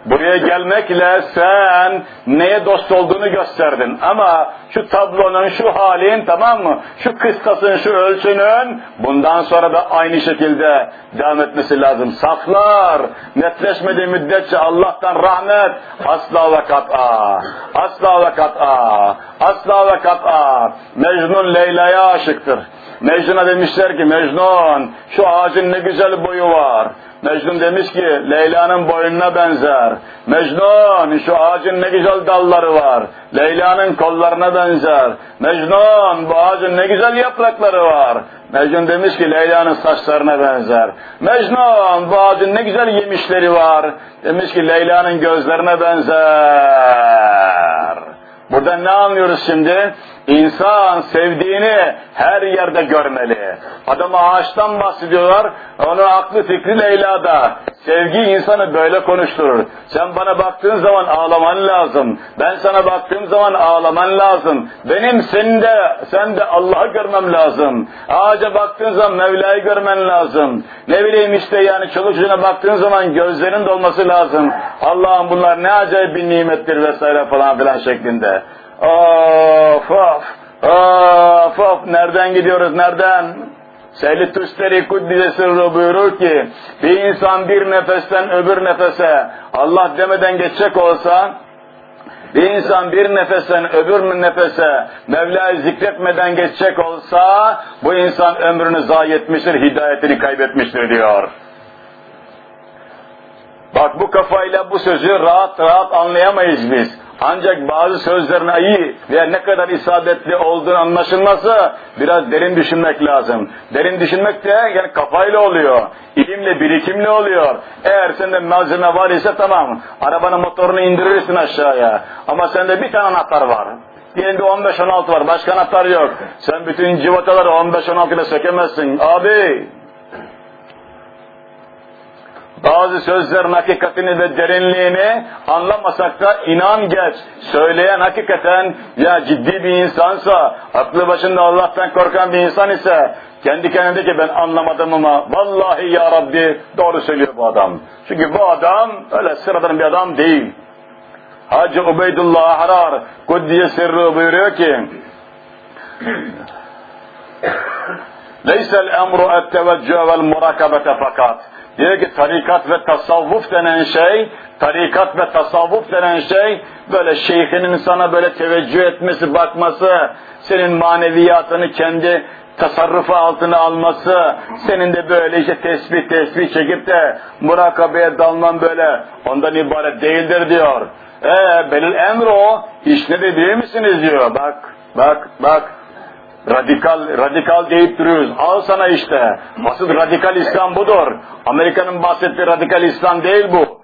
Buraya gelmekle sen neye dost olduğunu gösterdin. Ama şu tablonun, şu halin tamam mı? Şu kıstasın, şu ölçünün bundan sonra da aynı şekilde devam etmesi lazım. Saflar, netleşmediği müddetçe Allah'tan rahmet asla ve kat'a. Asla ve kat'a. Asla ve kat'a. Mecnun Leyla'ya aşıktır. Mecnun'a demişler ki Mecnun şu ağacın ne güzel boyu var. Mecnun demiş ki Leyla'nın boynuna benzer. Mecnun şu ağacın ne güzel dalları var. Leyla'nın kollarına benzer. Mecnun bu ağacın ne güzel yaprakları var. Mecnun demiş ki Leyla'nın saçlarına benzer. Mecnun bu ağacın ne güzel yemişleri var. Demiş ki Leyla'nın gözlerine benzer. Burada ne anlıyoruz şimdi? İnsan sevdiğini her yerde görmeli. Adam ağaçtan bahsediyorlar, onun aklı fikri Leyla'da. Sevgi insanı böyle konuşturur. Sen bana baktığın zaman ağlaman lazım. Ben sana baktığım zaman ağlaman lazım. Benim senin de, sen de Allah'ı görmem lazım. Ağaca baktığın zaman Mevla'yı görmen lazım. Ne bileyim işte yani çoluk çocuğuna baktığın zaman gözlerin dolması lazım. Allah'ım bunlar ne acayip bir nimettir vesaire falan filan şeklinde. Of of of of nereden gidiyoruz nereden? Seyyid Tüsteri Kuddise Sırrı buyurur ki bir insan bir nefesten öbür nefese Allah demeden geçecek olsa bir insan bir nefesten öbür nefese Mevla'yı zikretmeden geçecek olsa bu insan ömrünü zayi etmiştir, hidayetini kaybetmiştir diyor. Bak bu kafayla bu sözü rahat rahat anlayamayız biz. Ancak bazı sözlerin iyi veya ne kadar isabetli olduğunu anlaşılması biraz derin düşünmek lazım. Derin düşünmek de yani kafayla oluyor. İlimle, birikimle oluyor. Eğer sende malzeme var ise tamam. Arabanın motorunu indirirsin aşağıya. Ama sende bir tane anahtar var. Diğerinde 15-16 var. Başka anahtar yok. Sen bütün civataları 15-16 ile sökemezsin. Abi bazı sözlerin hakikatini ve derinliğini anlamasak da inan geç. Söyleyen hakikaten ya ciddi bir insansa, aklı başında Allah'tan korkan bir insan ise kendi kendine ki ben anlamadım ama vallahi ya Rabbi doğru söylüyor bu adam. Çünkü bu adam öyle sıradan bir adam değil. Hacı Ubeydullah Harar Kuddiye Sirru buyuruyor ki Leysel emru et teveccühe vel murakabete fakat Diyor ki tarikat ve tasavvuf denen şey, tarikat ve tasavvuf denen şey, böyle şeyhinin sana böyle teveccüh etmesi, bakması, senin maneviyatını kendi tasarrufu altına alması, senin de böyle işte tesbih tesbih çekip de murakabeye dalman böyle ondan ibaret değildir diyor. Ee, belil emri o, iş ne de bilir misiniz diyor. Bak, bak, bak, Radikal, radikal deyip duruyoruz. Al sana işte. Asıl radikal İslam budur. Amerika'nın bahsettiği radikal İslam değil bu.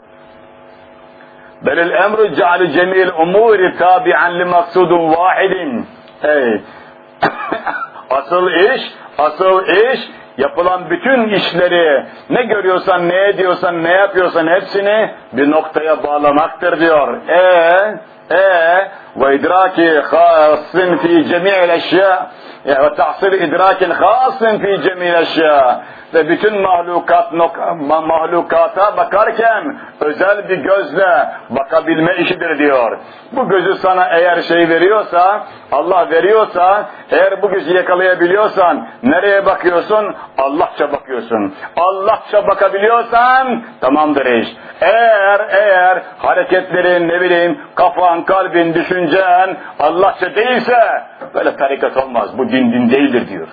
Belil emru ceali cemil umuri tabi'an li maksudun vahidin. Hey. asıl iş, asıl iş yapılan bütün işleri ne görüyorsan, ne ediyorsan, ne yapıyorsan hepsini bir noktaya bağlamaktır diyor. E e idraki khasın fi cemi'il eşya ve tahsil idrakin khasın fi cemi'il eşya ve bütün mahlukat mahlukata bakarken özel bir gözle bakabilme işidir diyor. Bu gözü sana eğer şey veriyorsa, Allah veriyorsa, eğer bu gözü yakalayabiliyorsan nereye bakıyorsun? Allahça bakıyorsun. Allahça bakabiliyorsan tamamdır iş. Eğer eğer hareketlerin ne bileyim kafan, kalbin, düşüncen Allahça değilse böyle tarikat olmaz. Bu din din değildir diyor.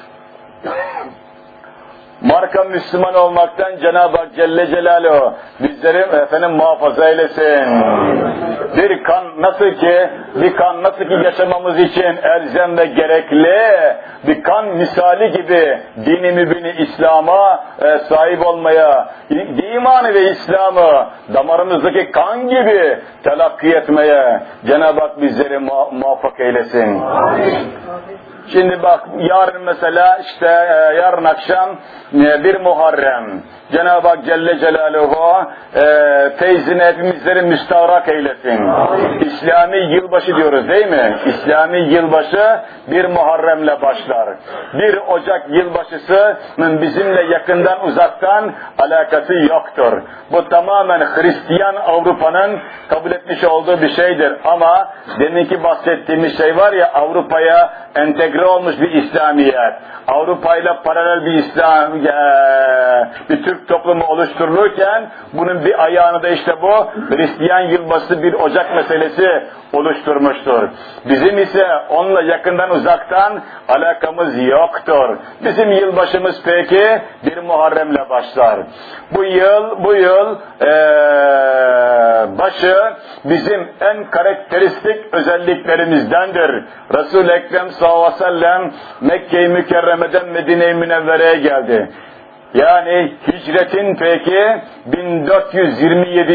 Marka Müslüman olmaktan Cenab-ı Hak Celle Celaluhu bizleri efendim muhafaza eylesin. Bir kan nasıl ki bir kan nasıl ki yaşamamız için elzem ve gerekli bir kan misali gibi dini mübini İslam'a e, sahip olmaya, imanı ve İslam'ı damarımızdaki kan gibi telakki etmeye Cenab-ı Hak bizleri muvaffak eylesin. Şimdi bak yarın mesela işte e, yarın akşam e, bir Muharrem. Cenab-ı Hak Celle Celaluhu e, feyzini hepimizleri müstahrak eylesin. İslami yılbaşı diyoruz değil mi? İslami yılbaşı bir Muharrem'le başlar. Bir Ocak yılbaşısının bizimle yakından uzaktan alakası yoktur. Bu tamamen Hristiyan Avrupa'nın kabul etmiş olduğu bir şeydir. Ama deminki bahsettiğimiz şey var ya Avrupa'ya entegre olmuş bir İslamiyet. Avrupa ile paralel bir İslam, bir Türk toplumu oluşturulurken bunun bir ayağını da işte bu Hristiyan yılbaşı bir Ocak meselesi oluşturmuştur. Bizim ise onunla yakından uzaktan alakamız yoktur. Bizim yılbaşımız peki bir Muharrem'le başlar. Bu yıl, bu yıl ee, başı bizim en karakteristik özelliklerimizdendir. Resul-i Ekrem sallallahu aleyhi ve sellem Mekke-i Mükerreme'den Medine-i Münevvere'ye geldi. Yani hicretin peki 1427.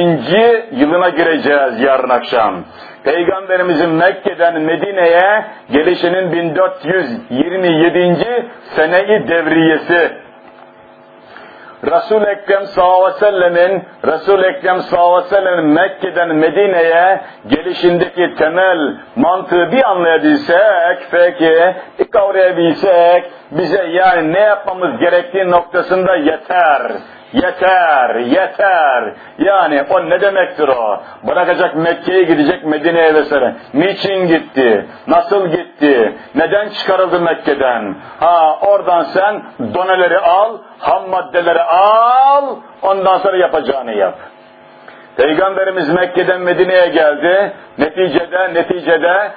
yılına gireceğiz yarın akşam. Peygamberimizin Mekke'den Medine'ye gelişinin 1427. seneyi devriyesi. Resul Ekrem sallallahu aleyhi ve sellemin Ekrem sallallahu Mekke'den Medine'ye gelişindeki temel mantığı bir anlayabilsek peki kavrayabilsek bize yani ne yapmamız gerektiği noktasında yeter. Yeter, yeter. Yani o ne demektir o? Bırakacak Mekke'ye gidecek Medine'ye vesaire. Niçin gitti? Nasıl gitti? Neden çıkarıldı Mekke'den? Ha oradan sen doneleri al, ham maddeleri al, ondan sonra yapacağını yap. Peygamberimiz Mekke'den Medine'ye geldi. Neticede, neticede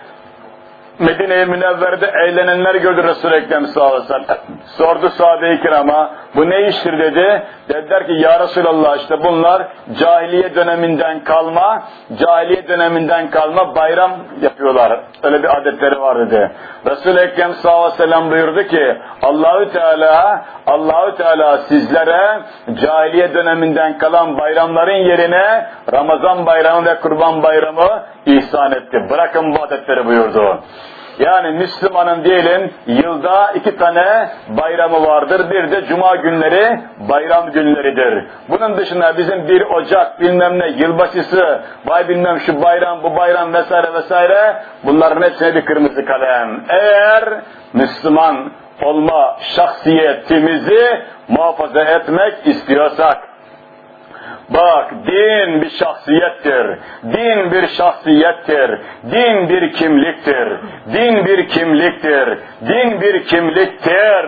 Medine-i Münevver'de eğlenenler gördü Resul-i Ekrem sallallahu Sordu sahabe-i kirama, bu ne iştir dedi. Dediler ki ya Resulallah işte bunlar cahiliye döneminden kalma, cahiliye döneminden kalma bayram yapıyorlar. Öyle bir adetleri var dedi. Resul-i Ekrem sallallahu aleyhi buyurdu ki Allahü Teala Allahü Teala sizlere cahiliye döneminden kalan bayramların yerine Ramazan bayramı ve Kurban bayramı ihsan etti. Bırakın bu adetleri buyurdu. Yani Müslümanın diyelim yılda iki tane bayramı vardır. Bir de cuma günleri bayram günleridir. Bunun dışında bizim bir Ocak bilmem ne yılbaşısı, vay bilmem şu bayram bu bayram vesaire vesaire bunların hepsine bir kırmızı kalem. Eğer Müslüman olma şahsiyetimizi muhafaza etmek istiyorsak Bak din bir şahsiyettir. Din bir şahsiyettir. Din bir kimliktir. Din bir kimliktir. Din bir kimliktir.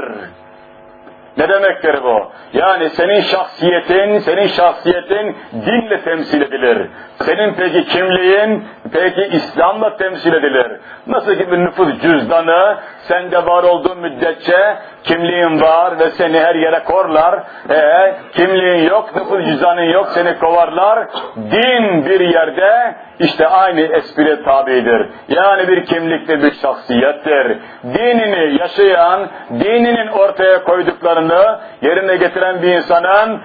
Ne demektir bu? Yani senin şahsiyetin, senin şahsiyetin dinle temsil edilir. Senin peki kimliğin, peki İslam'la temsil edilir. Nasıl ki bir nüfus cüzdanı sende var olduğu müddetçe kimliğin var ve seni her yere korlar. E, kimliğin yok, nüfus cüzdanın yok seni kovarlar. Din bir yerde işte aynı espri tabidir. Yani bir kimliktir, bir şahsiyettir. Dinini yaşayan, dininin ortaya koyduklarını yerine getiren bir insanın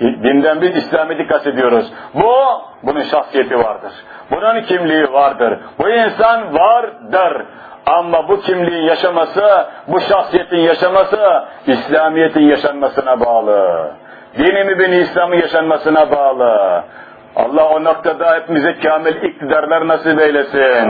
dinden bir İslamiyet'i kastediyoruz. Bu, bunun şahsiyeti vardır. Bunun kimliği vardır. Bu insan vardır. Ama bu kimliğin yaşaması, bu şahsiyetin yaşaması, İslamiyet'in yaşanmasına bağlı. Dini mübin İslam'ın yaşanmasına bağlı. Allah o noktada hepimize kamil iktidarlar nasip eylesin.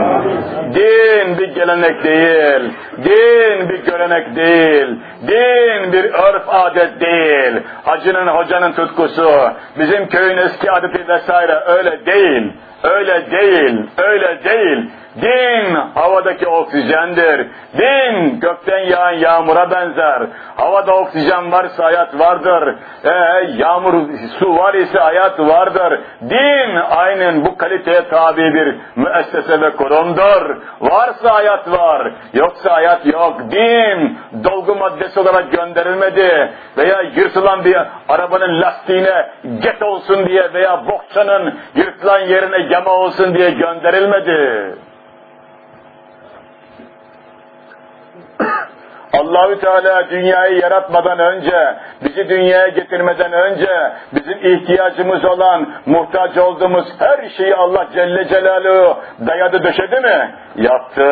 Din bir gelenek değil, din bir görenek değil, din bir örf adet değil, hacının hocanın tutkusu, bizim köyün eski adeti vesaire öyle değil, öyle değil, öyle değil. Din havadaki oksijendir. Din gökten yağan yağmura benzer. Havada oksijen varsa hayat vardır. Ee, yağmur, su var ise hayat vardır. Din aynen bu kaliteye tabi bir müessese ve kurumdur. Varsa hayat var, yoksa hayat yok. Din dolgu maddesi olarak gönderilmedi veya yırtılan bir arabanın lastiğine get olsun diye veya bokçanın yırtılan yerine yama olsun diye gönderilmedi. Allahü Teala dünyayı yaratmadan önce, bizi dünyaya getirmeden önce bizim ihtiyacımız olan, muhtaç olduğumuz her şeyi Allah Celle Celaluhu dayadı döşedi mi? Yaptı.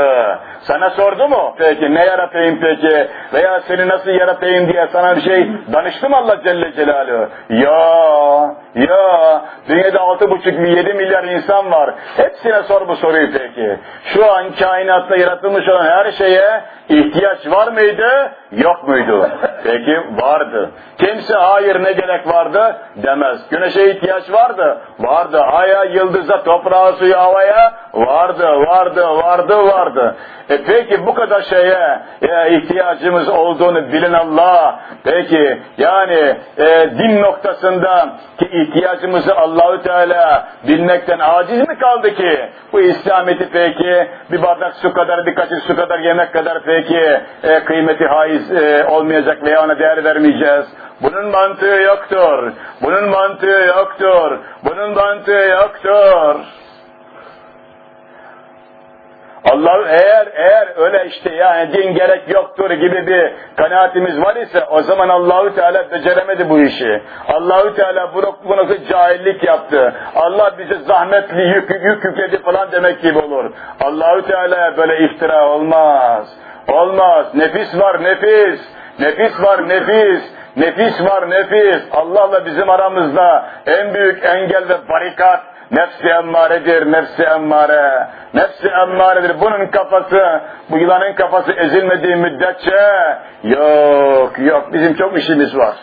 Sana sordu mu? Peki ne yaratayım peki? Veya seni nasıl yaratayım diye sana bir şey danıştı mı Allah Celle Celaluhu? Ya, ya. Dünyada altı buçuk yedi milyar insan var. Hepsine sor bu soruyu peki. Şu an kainatta yaratılmış olan her şeye ihtiyaç var mıydı? Yok muydu? Peki vardı. Kimse hayır ne gerek vardı demez. Güneşe ihtiyaç vardı. Vardı. Aya, yıldıza, toprağa, suya, havaya vardı, vardı, vardı, vardı. E peki bu kadar şeye e, ihtiyacımız olduğunu bilen Allah, peki yani e, din noktasında ki ihtiyacımızı Allahü Teala bilmekten aciz mi kaldı ki? Bu İslamiyet'i peki bir bardak su kadar, bir kaşık su kadar yemek kadar peki e, kıymeti haiz e, olmayacak veya ona değer vermeyeceğiz. Bunun mantığı yoktur. Bunun mantığı yoktur. Bunun mantığı yoktur. Allah eğer eğer öyle işte yani din gerek yoktur gibi bir kanaatimiz var ise o zaman Allahü Teala beceremedi bu işi. Allahü Teala bunu, bunu cahillik yaptı. Allah bize zahmetli yük, yük yükledi falan demek gibi olur. Allahü Teala böyle iftira olmaz. Olmaz. Nefis var nefis. Nefis var nefis. Nefis var nefis. Allah'la bizim aramızda en büyük engel ve barikat Nefsi emmaredir, nefsi emmare. Nefsi emmaredir. Bunun kafası, bu yılanın kafası ezilmediği müddetçe yok, yok. Bizim çok işimiz var.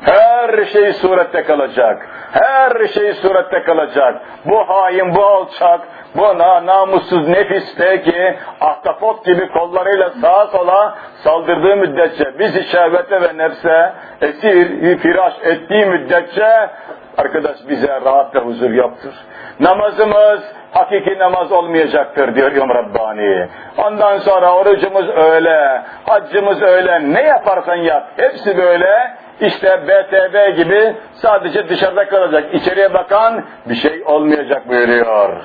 Her şey surette kalacak. Her şey surette kalacak. Bu hain, bu alçak, bu na namussuz nefis peki ahtapot gibi kollarıyla sağa sola saldırdığı müddetçe bizi şehvete ve nefse esir, firaş ettiği müddetçe Arkadaş bize rahat ve huzur yoktur. Namazımız hakiki namaz olmayacaktır diyor İmam Rabbani. Ondan sonra orucumuz öyle, haccımız öyle, ne yaparsan yap. Hepsi böyle işte BTV gibi sadece dışarıda kalacak. İçeriye bakan bir şey olmayacak buyuruyor.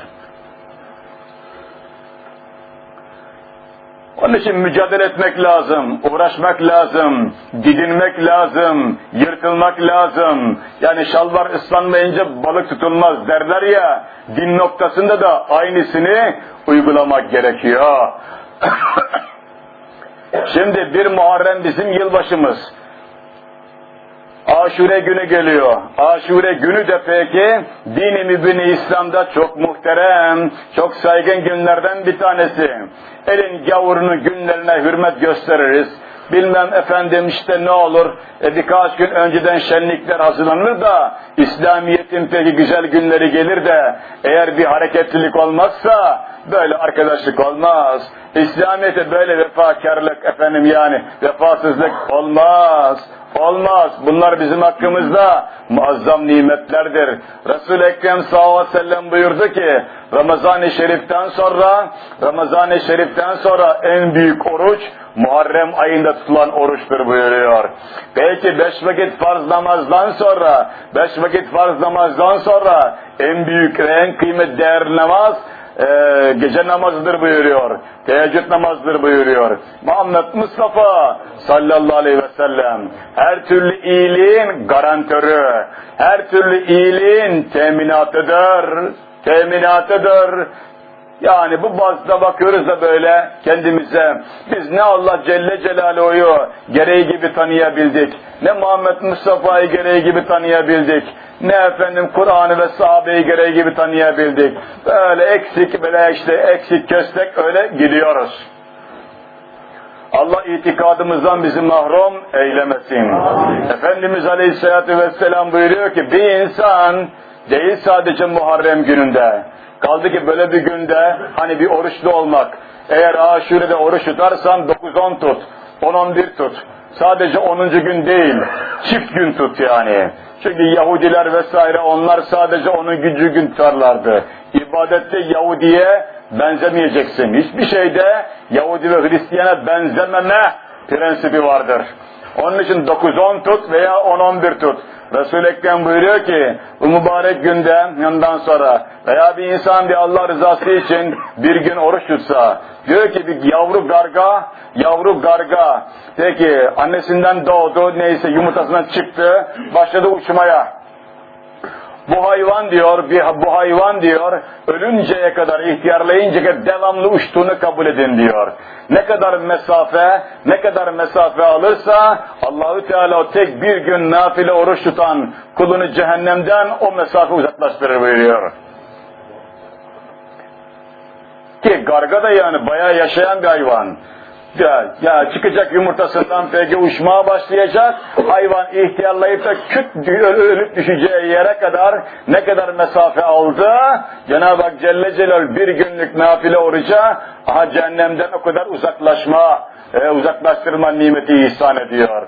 Onun için mücadele etmek lazım, uğraşmak lazım, didinmek lazım, yırtılmak lazım. Yani şalvar ıslanmayınca balık tutulmaz derler ya, din noktasında da aynısını uygulamak gerekiyor. Şimdi bir Muharrem bizim yılbaşımız. Aşure günü geliyor. Aşure günü de peki dini mübini İslam'da çok muhterem, çok saygın günlerden bir tanesi. Elin gavurunu günlerine hürmet gösteririz. Bilmem efendim işte ne olur e, birkaç gün önceden şenlikler hazırlanır da İslamiyet'in peki güzel günleri gelir de eğer bir hareketlilik olmazsa böyle arkadaşlık olmaz. İslamiyet'e böyle vefakarlık efendim yani vefasızlık olmaz. Olmaz. Bunlar bizim hakkımızda muazzam nimetlerdir. Resul-i Ekrem sallallahu aleyhi ve sellem buyurdu ki Ramazan-ı Şerif'ten sonra Ramazan-ı Şerif'ten sonra en büyük oruç Muharrem ayında tutulan oruçtur buyuruyor. Peki beş vakit farz namazdan sonra beş vakit farz namazdan sonra en büyük en kıymet değerli namaz e, gece namazıdır buyuruyor. Teheccüd namazdır buyuruyor. Muhammed Mustafa sallallahu aleyhi ve sellem her türlü iyiliğin garantörü, her türlü iyiliğin teminatıdır. Teminatıdır. Yani bu bazda bakıyoruz da böyle kendimize biz ne Allah Celle Celaluhu'yu gereği gibi tanıyabildik, ne Muhammed Mustafa'yı gereği gibi tanıyabildik, ne efendim Kur'an'ı ve sahabeyi gereği gibi tanıyabildik. Böyle eksik böyle işte eksik köstek öyle gidiyoruz. Allah itikadımızdan bizi mahrum eylemesin. Amin. Efendimiz Aleyhisselatü Vesselam buyuruyor ki bir insan değil sadece Muharrem gününde Kaldı ki böyle bir günde hani bir oruçlu olmak. Eğer aşurede oruç tutarsan 9-10 tut, 10-11 tut. Sadece 10. gün değil, çift gün tut yani. Çünkü Yahudiler vesaire onlar sadece onun gücü gün tutarlardı. İbadette Yahudiye benzemeyeceksin. Hiçbir şeyde Yahudi ve Hristiyana benzememe prensibi vardır. Onun için 9-10 tut veya 10-11 tut. Resul-i Ekrem buyuruyor ki bu mübarek günde yandan sonra veya bir insan bir Allah rızası için bir gün oruç tutsa diyor ki bir yavru garga yavru garga peki annesinden doğdu neyse yumurtasından çıktı başladı uçmaya bu hayvan diyor, bu hayvan diyor, ölünceye kadar, ihtiyarlayıncaya kadar devamlı uçtuğunu kabul edin diyor. Ne kadar mesafe, ne kadar mesafe alırsa Allahü Teala o tek bir gün nafile oruç tutan kulunu cehennemden o mesafe uzaklaştırır buyuruyor. Ki garga da yani bayağı yaşayan bir hayvan. Ya, ya çıkacak yumurtasından peki uçmaya başlayacak. Hayvan ihtiyarlayıp da küt ölüp düşeceği yere kadar ne kadar mesafe aldı. Cenab-ı Hak Celle Celal bir günlük nafile oruca aha cehennemden o kadar uzaklaşma, e, uzaklaştırma nimeti ihsan ediyor.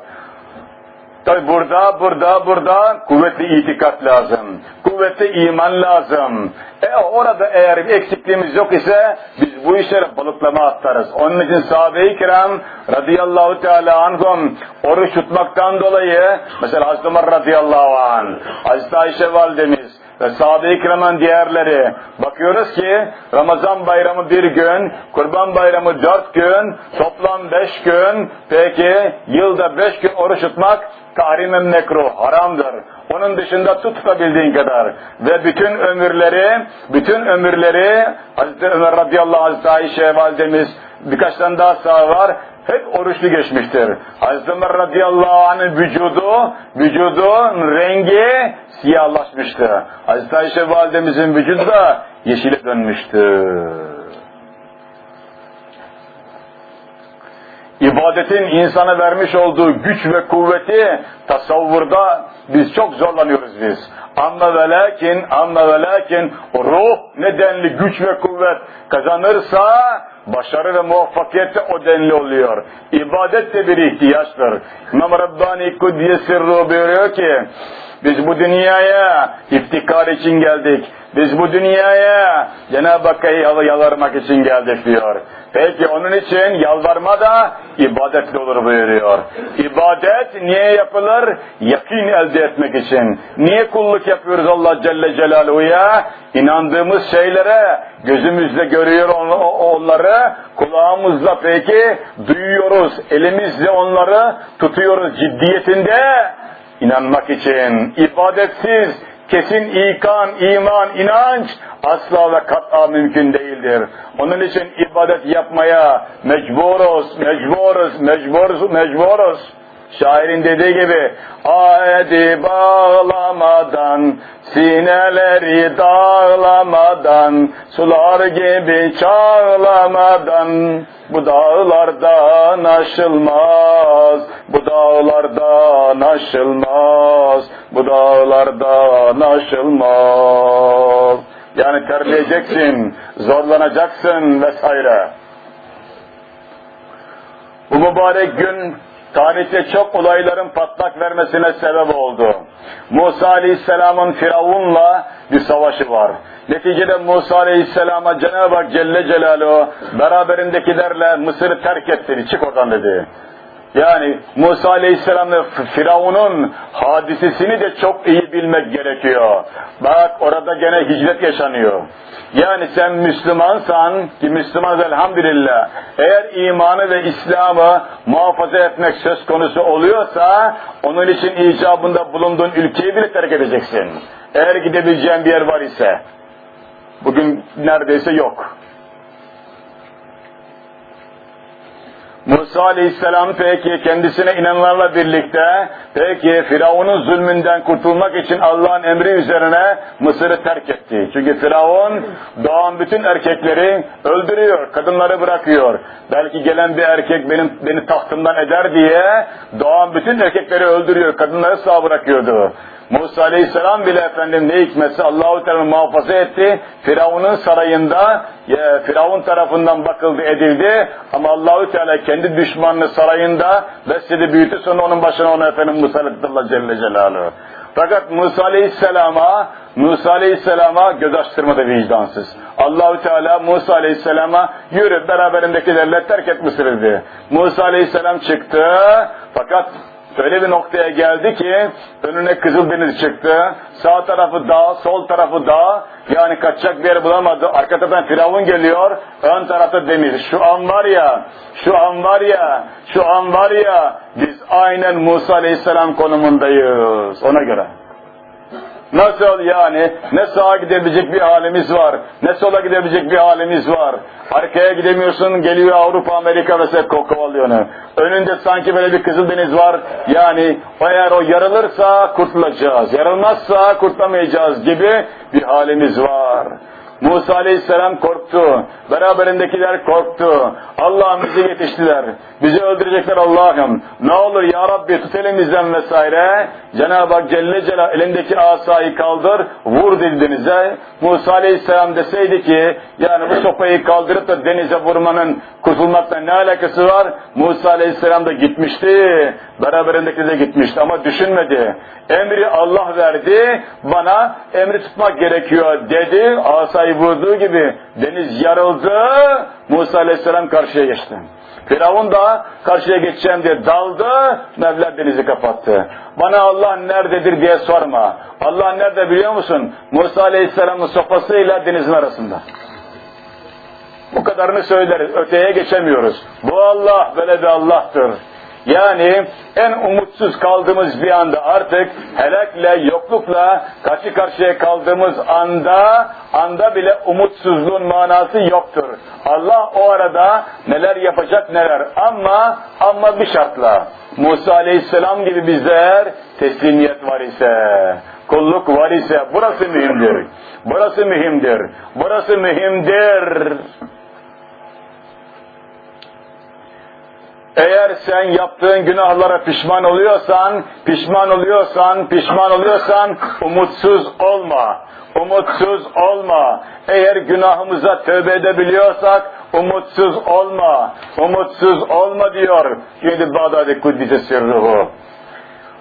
Tabi burada, burada, burada kuvvetli itikat lazım. Kuvvetli iman lazım. E orada eğer bir eksikliğimiz yok ise biz bu işlere balıklama atlarız. Onun için sahabe-i kiram radıyallahu teala anhum oruç tutmaktan dolayı mesela Hazreti Ömer radıyallahu anh, Hazreti Ayşe validemiz, ve sahabe-i kiramın diğerleri. Bakıyoruz ki Ramazan bayramı bir gün, Kurban bayramı dört gün, toplam beş gün, peki yılda beş gün oruç tutmak tahrimen mekruh, haramdır. Onun dışında tut tutabildiğin kadar. Ve bütün ömürleri, bütün ömürleri Hazreti Ömer radıyallahu anh, Hazreti Ayşe validemiz birkaç tane daha sağ var hep oruçlu geçmiştir. Hazreti Ömer radıyallahu anh'ın vücudu, vücudun rengi siyahlaşmıştı. Hazreti Ayşe validemizin vücudu da yeşile dönmüştü. İbadetin insana vermiş olduğu güç ve kuvveti tasavvurda biz çok zorlanıyoruz biz. Amma ve lakin, amma ve lakin ruh nedenli güç ve kuvvet kazanırsa başarı ve muvaffakiyet o denli oluyor. İbadet de bir ihtiyaçtır. İmam Rabbani Kudüs'e sırrı buyuruyor ki biz bu dünyaya iftikar için geldik. Biz bu dünyaya Cenab-ı Hakk'a yalvarmak için geldik diyor. Peki onun için yalvarma da ibadetle olur buyuruyor. İbadet niye yapılır? Yakin elde etmek için. Niye kulluk yapıyoruz Allah Celle Celaluhu'ya? İnandığımız şeylere gözümüzle görüyor onları, kulağımızla peki duyuyoruz, elimizle onları tutuyoruz ciddiyetinde inanmak için. ibadetsiz, kesin ikan, iman, inanç asla ve kat'a mümkün değildir. Onun için ibadet yapmaya mecburuz, mecburuz, mecburuz, mecburuz. Şairin dediği gibi ayeti bağlamadan sineleri dağlamadan sular gibi çağlamadan bu dağlardan aşılmaz bu dağlardan aşılmaz bu dağlardan aşılmaz. Yani terleyeceksin zorlanacaksın vesaire. Bu mübarek gün tarihte çok olayların patlak vermesine sebep oldu. Musa Aleyhisselam'ın Firavun'la bir savaşı var. Neticede Musa Aleyhisselam'a Cenab-ı Hak Celle Celaluhu beraberindekilerle Mısır'ı terk ettin, çık oradan dedi. Yani Musa Aleyhisselam'la Firavun'un hadisesini de çok iyi bilmek gerekiyor. Bak orada gene hicret yaşanıyor. Yani sen Müslümansan ki Müslüman elhamdülillah eğer imanı ve İslam'ı muhafaza etmek söz konusu oluyorsa onun için icabında bulunduğun ülkeyi bile terk edeceksin. Eğer gidebileceğin bir yer var ise. Bugün neredeyse yok. Musa Aleyhisselam peki kendisine inananlarla birlikte peki Firavun'un zulmünden kurtulmak için Allah'ın emri üzerine Mısır'ı terk etti. Çünkü Firavun doğan bütün erkekleri öldürüyor, kadınları bırakıyor. Belki gelen bir erkek benim beni tahtımdan eder diye doğan bütün erkekleri öldürüyor, kadınları sağ bırakıyordu. Musa Aleyhisselam bile efendim ne hikmetse Allahu Teala muhafaza etti. Firavun'un sarayında e, Firavun tarafından bakıldı edildi ama Allahu Teala kendi düşmanını sarayında besledi büyütü sonra onun başına onu efendim musallat Celle Celaluhu. Fakat Musa Aleyhisselam'a Musa Aleyhisselam'a göz açtırmadı vicdansız. Allahu Teala Musa Aleyhisselam'a yürü beraberindekilerle terk et Mısır'ı dedi. Musa Aleyhisselam çıktı fakat öyle bir noktaya geldi ki önüne Kızıldeniz çıktı. Sağ tarafı dağ, sol tarafı dağ. Yani kaçacak bir yer bulamadı. Arka taraftan Firavun geliyor. Ön tarafta deniz. Şu an var ya, şu an var ya, şu an var ya biz aynen Musa Aleyhisselam konumundayız. Ona göre. Nasıl yani? Ne sağa gidebilecek bir halimiz var, ne sola gidebilecek bir halimiz var. Arkaya gidemiyorsun, geliyor Avrupa, Amerika ve sen kovalıyor. Önünde sanki böyle bir Kızıldeniz var. Yani eğer o yarılırsa kurtulacağız, yarılmazsa kurtulamayacağız gibi bir halimiz var. Musa Aleyhisselam korktu. Beraberindekiler korktu. Allah'ım bizi yetiştiler. Bizi öldürecekler Allah'ım. Ne olur ya Rabbi tut elimizden vesaire. Cenab-ı Hak Celle Celal elindeki asayı kaldır. Vur dedi. Musa Aleyhisselam deseydi ki yani bu sopayı kaldırıp da denize vurmanın kurtulmakla ne alakası var? Musa Aleyhisselam da gitmişti. Beraberindeki de gitmişti ama düşünmedi. Emri Allah verdi. Bana emri tutmak gerekiyor dedi. Asayı vurduğu gibi deniz yarıldı. Musa Aleyhisselam karşıya geçti. Firavun da karşıya geçeceğim diye daldı, Mevla denizi kapattı. Bana Allah nerededir diye sorma. Allah nerede biliyor musun? Musa Aleyhisselam'ın sopasıyla denizin arasında. Bu kadarını söyleriz, öteye geçemiyoruz. Bu Allah böyle bir Allah'tır. Yani en umutsuz kaldığımız bir anda artık helakle, yoklukla karşı karşıya kaldığımız anda, anda bile umutsuzluğun manası yoktur. Allah o arada neler yapacak neler ama ama bir şartla Musa Aleyhisselam gibi bizler teslimiyet var ise, kulluk var ise burası mühimdir. Burası mühimdir. Burası mühimdir. Eğer sen yaptığın günahlara pişman oluyorsan, pişman oluyorsan, pişman oluyorsan umutsuz olma. Umutsuz olma. Eğer günahımıza tövbe edebiliyorsak umutsuz olma. Umutsuz olma diyor. Şimdi Bağdadi Kuddise Sirruhu.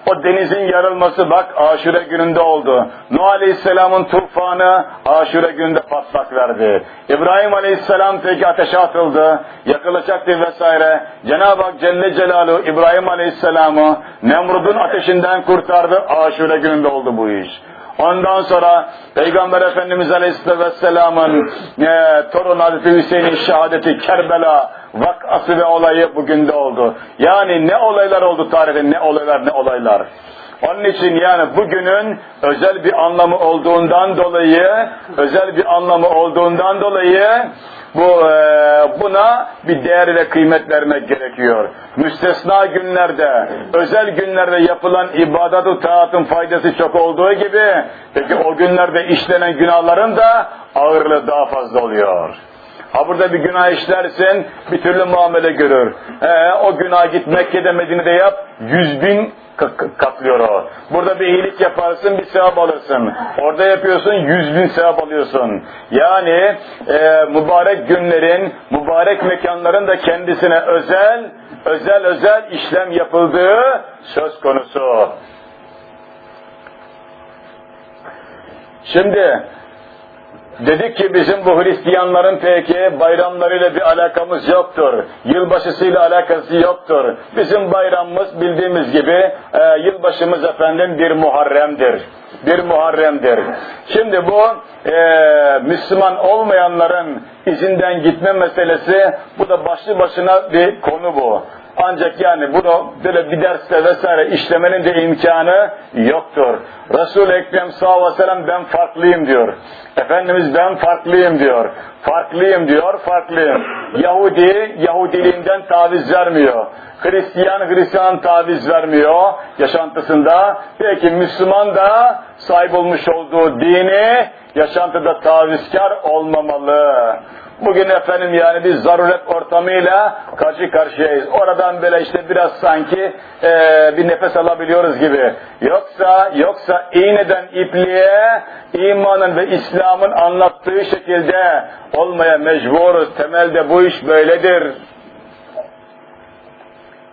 O denizin yarılması bak aşure gününde oldu. Nuh Aleyhisselam'ın tufanı aşure gününde patlak verdi. İbrahim Aleyhisselam peki ateşe atıldı. Yakılacaktı vesaire. Cenab-ı Hak Celle Celaluhu İbrahim Aleyhisselam'ı Nemrud'un ateşinden kurtardı. Aşure gününde oldu bu iş. Ondan sonra Peygamber Efendimiz Aleyhisselam'ın e, torun Hazreti Hüseyin'in şehadeti Kerbela vakası ve olayı bugün de oldu. Yani ne olaylar oldu tarihte ne olaylar ne olaylar. Onun için yani bugünün özel bir anlamı olduğundan dolayı, özel bir anlamı olduğundan dolayı bu e, buna bir değer ve kıymet vermek gerekiyor. Müstesna günlerde, özel günlerde yapılan ibadet-ı taatın faydası çok olduğu gibi, peki o günlerde işlenen günahların da ağırlığı daha fazla oluyor. Ha burada bir günah işlersin, bir türlü muamele görür. Ee, o günah git Mekke'de Medine'de yap, yüz bin katlıyor o. Burada bir iyilik yaparsın, bir sevap alırsın. Orada yapıyorsun, yüz bin sevap alıyorsun. Yani e, mübarek günlerin, mübarek mekanların da kendisine özel, özel özel işlem yapıldığı söz konusu. Şimdi Dedik ki bizim bu Hristiyanların peki bayramlarıyla bir alakamız yoktur. Yılbaşısıyla alakası yoktur. Bizim bayramımız bildiğimiz gibi e, yılbaşımız efendim bir Muharrem'dir. Bir Muharrem'dir. Şimdi bu e, Müslüman olmayanların izinden gitme meselesi bu da başlı başına bir konu bu. Ancak yani bunu böyle bir derste vesaire işlemenin de imkanı yoktur. Resul-i Ekrem sallallahu aleyhi ve sellem ben farklıyım diyor. Efendimiz ben farklıyım diyor. Farklıyım diyor, farklıyım. Yahudi, Yahudiliğinden taviz vermiyor. Hristiyan, Hristiyan taviz vermiyor yaşantısında. Peki Müslüman da sahip olmuş olduğu dini yaşantıda tavizkar olmamalı. Bugün efendim yani bir zaruret ortamıyla karşı karşıyayız. Oradan böyle işte biraz sanki e, bir nefes alabiliyoruz gibi. Yoksa yoksa iğneden ipliğe imanın ve İslam'ın anlattığı şekilde olmaya mecburuz. Temelde bu iş böyledir.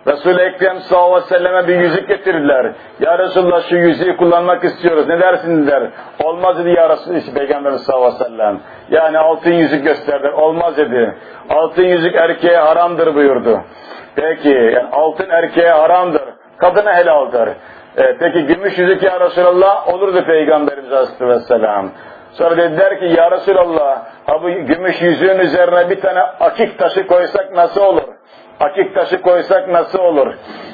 Resul-i Ekrem sallallahu aleyhi ve selleme bir yüzük getirdiler. Ya Resulullah şu yüzüğü kullanmak istiyoruz. Ne dersin dediler. Olmaz dedi ya Resulullah Peygamberimiz sallallahu aleyhi ve sellem. Yani altın yüzük gösterdi. Olmaz dedi. Altın yüzük erkeğe haramdır buyurdu. Peki yani altın erkeğe haramdır. Kadına helaldir. E, peki gümüş yüzük ya Resulallah olurdu Peygamberimiz aleyhisselam. Sonra dediler ki ya Resulallah ha bu gümüş yüzüğün üzerine bir tane akik taşı koysak nasıl olur? Akik taşı koysak nasıl olur?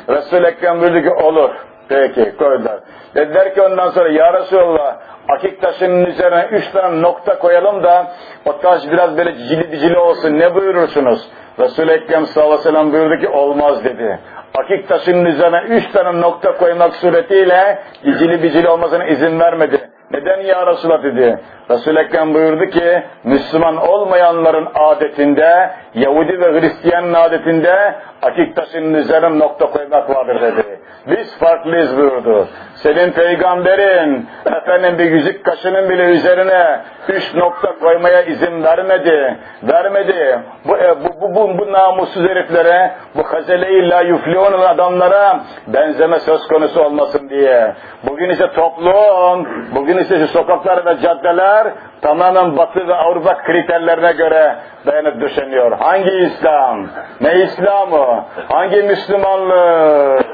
Resul-i Ekrem buyurdu ki olur. Peki koydular. Dediler ki ondan sonra ya Resulallah akik taşının üzerine üç tane nokta koyalım da o taş biraz böyle cicili dicili olsun ne buyurursunuz? Resul-i Ekrem sallallahu aleyhi ve sellem buyurdu ki olmaz dedi. Akik taşının üzerine üç tane nokta koymak suretiyle cicili bicili olmasına izin vermedi. Neden ya Resulallah dedi. Resul-i Ekrem buyurdu ki Müslüman olmayanların adetinde Yahudi ve Hristiyanın adetinde akik taşının üzerine nokta koymak vardır dedi. Biz farklıyız buyurdu. Senin peygamberin efendim bir yüzük kaşının bile üzerine üç nokta koymaya izin vermedi. Vermedi. Bu, e, bu, bu, bu, bu namussuz heriflere, bu hazele-i la adamlara benzeme söz konusu olmasın diye. Bugün ise toplum, bugün ise sokaklar ve caddeler tamamen Batı ve Avrupa kriterlerine göre dayanıp döşeniyor. Hangi İslam? Ne İslam'ı? Hangi Müslümanlık?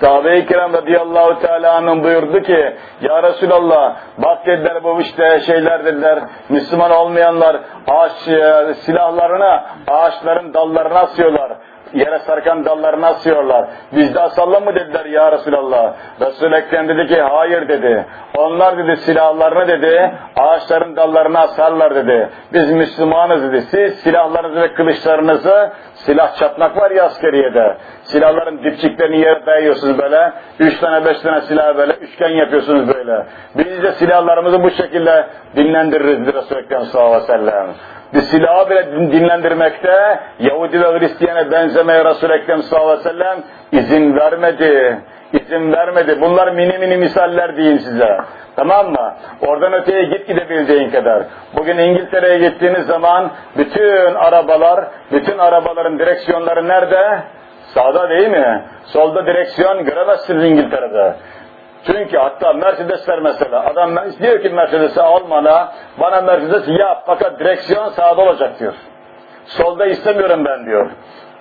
Sahabe-i kiram radıyallahu teala'nın buyurdu ki Ya Resulallah bak dediler bu işte şeyler dediler Müslüman olmayanlar ağaç e, silahlarını ağaçların dallarına asıyorlar yere sarkan dallarını asıyorlar. Biz de asalım mı dediler ya Resulallah. Resul-i Ekrem dedi ki hayır dedi. Onlar dedi silahlarını dedi ağaçların dallarına asarlar dedi. Biz Müslümanız dedi. Siz silahlarınızı ve kılıçlarınızı silah çatmak var ya askeriyede. Silahların dipçiklerini yere dayıyorsunuz böyle. Üç tane beş tane silah böyle üçgen yapıyorsunuz böyle. Biz de silahlarımızı bu şekilde dinlendiririz dedi Resul-i Ekrem sallallahu aleyhi ve sellem bir silahı bile dinlendirmekte Yahudi ve Hristiyan'a benzemeye Resul-i Ekrem sallallahu aleyhi ve sellem izin vermedi. İzin vermedi. Bunlar mini mini misaller diyeyim size. Tamam mı? Oradan öteye git gidebileceğin kadar. Bugün İngiltere'ye gittiğiniz zaman bütün arabalar, bütün arabaların direksiyonları nerede? Sağda değil mi? Solda direksiyon göremezsiniz İngiltere'de. Çünkü hatta Mercedesler mesela, adam diyor ki Mercedes'i almana, bana Mercedes yap fakat direksiyon sağda olacak diyor. Solda istemiyorum ben diyor.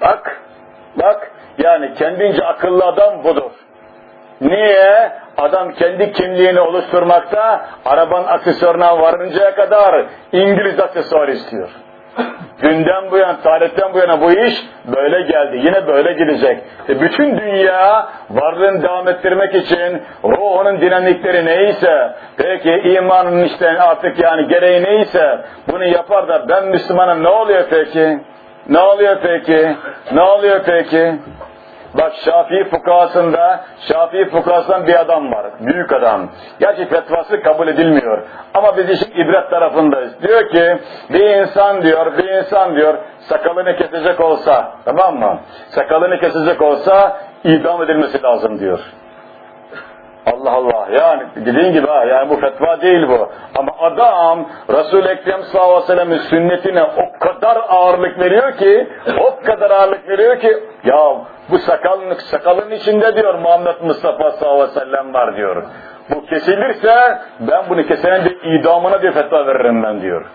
Bak, bak, yani kendince akıllı adam budur. Niye? Adam kendi kimliğini oluşturmakta, arabanın aksesuarına varıncaya kadar İngiliz aksesuar istiyor. Günden bu yana, tarihten bu yana bu iş böyle geldi. Yine böyle gidecek. E bütün dünya varlığını devam ettirmek için ruhunun dinamikleri neyse, peki imanın işte artık yani gereği neyse bunu yapar da ben Müslümanım ne oluyor peki? Ne oluyor peki? Ne oluyor peki? Bak Şafii fukasında, Şafii fukasından bir adam var. Büyük adam. Gerçi fetvası kabul edilmiyor. Ama biz işin ibret tarafındayız. Diyor ki bir insan diyor, bir insan diyor sakalını kesecek olsa, tamam mı? Sakalını kesecek olsa idam edilmesi lazım diyor. Allah Allah yani dediğin gibi ha yani bu fetva değil bu. Ama adam Resul-i Ekrem sallallahu aleyhi ve sellem'in sünnetine o kadar ağırlık veriyor ki o kadar ağırlık veriyor ki ya bu sakalın, sakalın içinde diyor Muhammed Mustafa sallallahu aleyhi ve sellem var diyor. Bu kesilirse ben bunu kesenin de idamına bir fetva veririm ben diyor.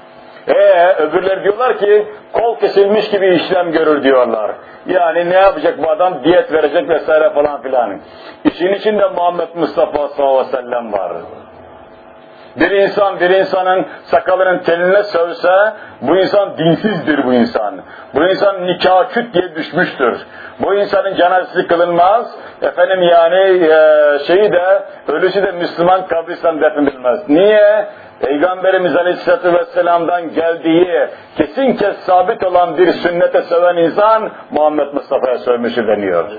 Ee öbürler diyorlar ki kol kesilmiş gibi işlem görür diyorlar. Yani ne yapacak bu adam? Diyet verecek vesaire falan filan. İşin içinde Muhammed Mustafa sallallahu aleyhi ve sellem var. Bir insan bir insanın sakalının teline sövse bu insan dinsizdir bu insan. Bu insan nikah küt diye düşmüştür. Bu insanın cenazesi kılınmaz. Efendim yani e, şeyi de ölüsü de Müslüman kabristan defnedilmez. Niye? Peygamberimiz Aleyhisselatü Vesselam'dan geldiği kesin kes sabit olan bir sünnete seven insan Muhammed Mustafa'ya sövmüşü deniyor.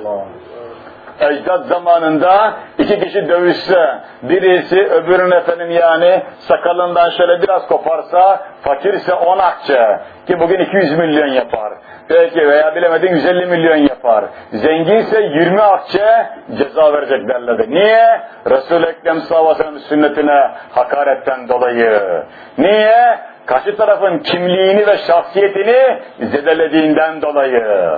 Ecdat zamanında iki kişi dövüşse, birisi öbürünün efendim yani sakalından şöyle biraz koparsa, fakirse 10 akçe ki bugün 200 milyon yapar. Peki veya bilemedin 150 milyon yapar. Zenginse 20 akçe ceza verecek derlerdi. Niye? Resul-i Ekrem sallallahu sünnetine hakaretten dolayı. Niye? karşı tarafın kimliğini ve şahsiyetini zedelediğinden dolayı.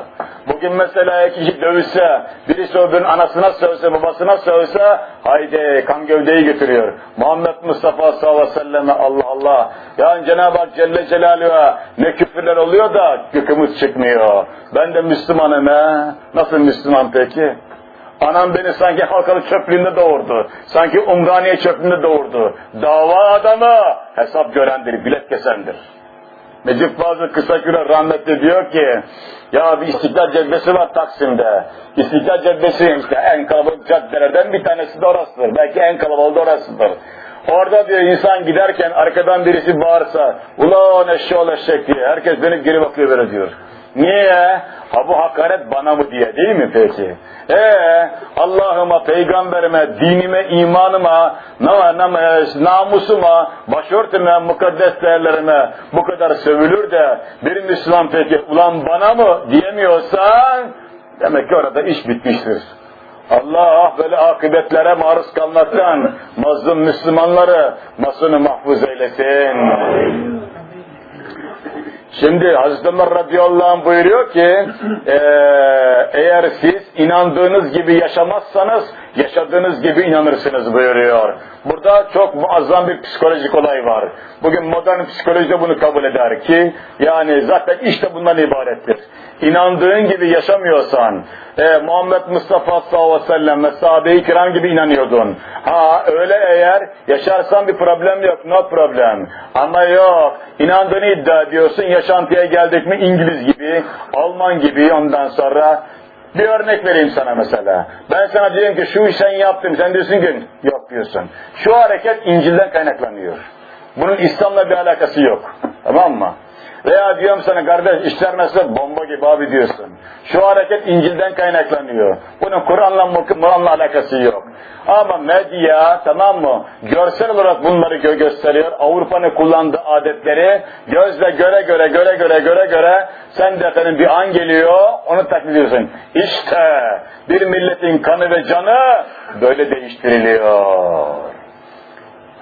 Bugün mesela iki kişi dövüşse, birisi öbürünün anasına sövse, babasına sövse, haydi kan gövdeyi götürüyor. Muhammed Mustafa sallallahu aleyhi ve selleme Allah Allah. Yani Cenab-ı Hak Celle Celaluhu'ya ne küfürler oluyor da gıkımız çıkmıyor. Ben de Müslümanım he. Nasıl Müslüman peki? Anam beni sanki halkalı çöplüğünde doğurdu. Sanki Umraniye çöplüğünde doğurdu. Dava adamı hesap görendir, bilet kesendir. Necip Fazıl Kısakür'e rahmetli diyor ki, ya bir İstiklal Caddesi var Taksim'de. İstiklal Caddesi işte en kalabalık caddelerden bir tanesi de orasıdır. Belki en kalabalık orasıdır. Orada diyor insan giderken arkadan birisi bağırsa, ulan eşşoğlu eşek diye. Herkes dönüp geri bakıyor böyle diyor. Niye? Ha bu hakaret bana mı diye değil mi peki? Ee, Allah'ıma, peygamberime, dinime, imanıma, namusuma, başörtüme, mukaddes değerlerime bu kadar sövülür de bir Müslüman peki ulan bana mı diyemiyorsan demek ki orada iş bitmiştir. Allah böyle akıbetlere maruz kalmaktan mazlum Müslümanları masını mahfuz eylesin. Şimdi Hazreti Ömer radıyallahu anh buyuruyor ki e, eğer siz inandığınız gibi yaşamazsanız yaşadığınız gibi inanırsınız buyuruyor. Burada çok muazzam bir psikolojik olay var. Bugün modern psikoloji de bunu kabul eder ki yani zaten işte bundan ibarettir. İnandığın gibi yaşamıyorsan e, Muhammed Mustafa sallallahu aleyhi ve sellem ve sahabe-i kiram gibi inanıyordun. Ha öyle eğer yaşarsan bir problem yok, no problem. Ama yok, inandığını iddia ediyorsun, yaşantıya geldik mi İngiliz gibi, Alman gibi ondan sonra bir örnek vereyim sana mesela. Ben sana diyorum ki şu sen yaptın, sen diyorsun ki yok diyorsun. Şu hareket İncil'den kaynaklanıyor. Bunun İslam'la bir alakası yok. Tamam mı? Veya diyorum sana kardeş işler nasıl? Bomba gibi abi diyorsun. Şu hareket İncil'den kaynaklanıyor. Bunun Kur'an'la Kur'an'la alakası yok. Ama medya tamam mı? Görsel olarak bunları gö gösteriyor. Avrupa'nın kullandığı adetleri gözle göre göre göre göre göre göre sen de efendim bir an geliyor onu taklit. İşte bir milletin kanı ve canı böyle değiştiriliyor.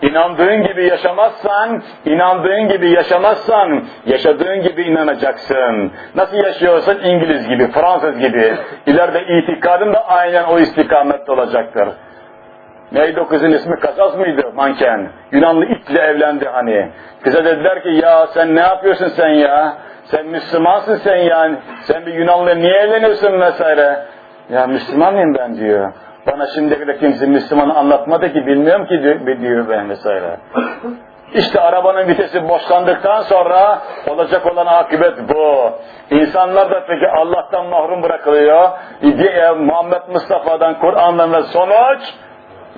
İnandığın gibi yaşamazsan, inandığın gibi yaşamazsan, yaşadığın gibi inanacaksın. Nasıl yaşıyorsan İngiliz gibi, Fransız gibi. İleride itikadın da aynen o istikamette olacaktır. Neydi o ismi? Kasas mıydı manken? Yunanlı itle evlendi hani. Kıza dediler ki ya sen ne yapıyorsun sen ya? Sen Müslümansın sen yani. Sen bir Yunanlı niye evleniyorsun vesaire? Ya Müslüman mıyım ben diyor. Bana şimdiye kadar kimse Müslümanı anlatmadı ki bilmiyorum ki diyor, ben vesaire. İşte arabanın vitesi boşlandıktan sonra olacak olan akıbet bu. İnsanlar da peki Allah'tan mahrum bırakılıyor. Muhammed Mustafa'dan, Kur'an'dan ve sonuç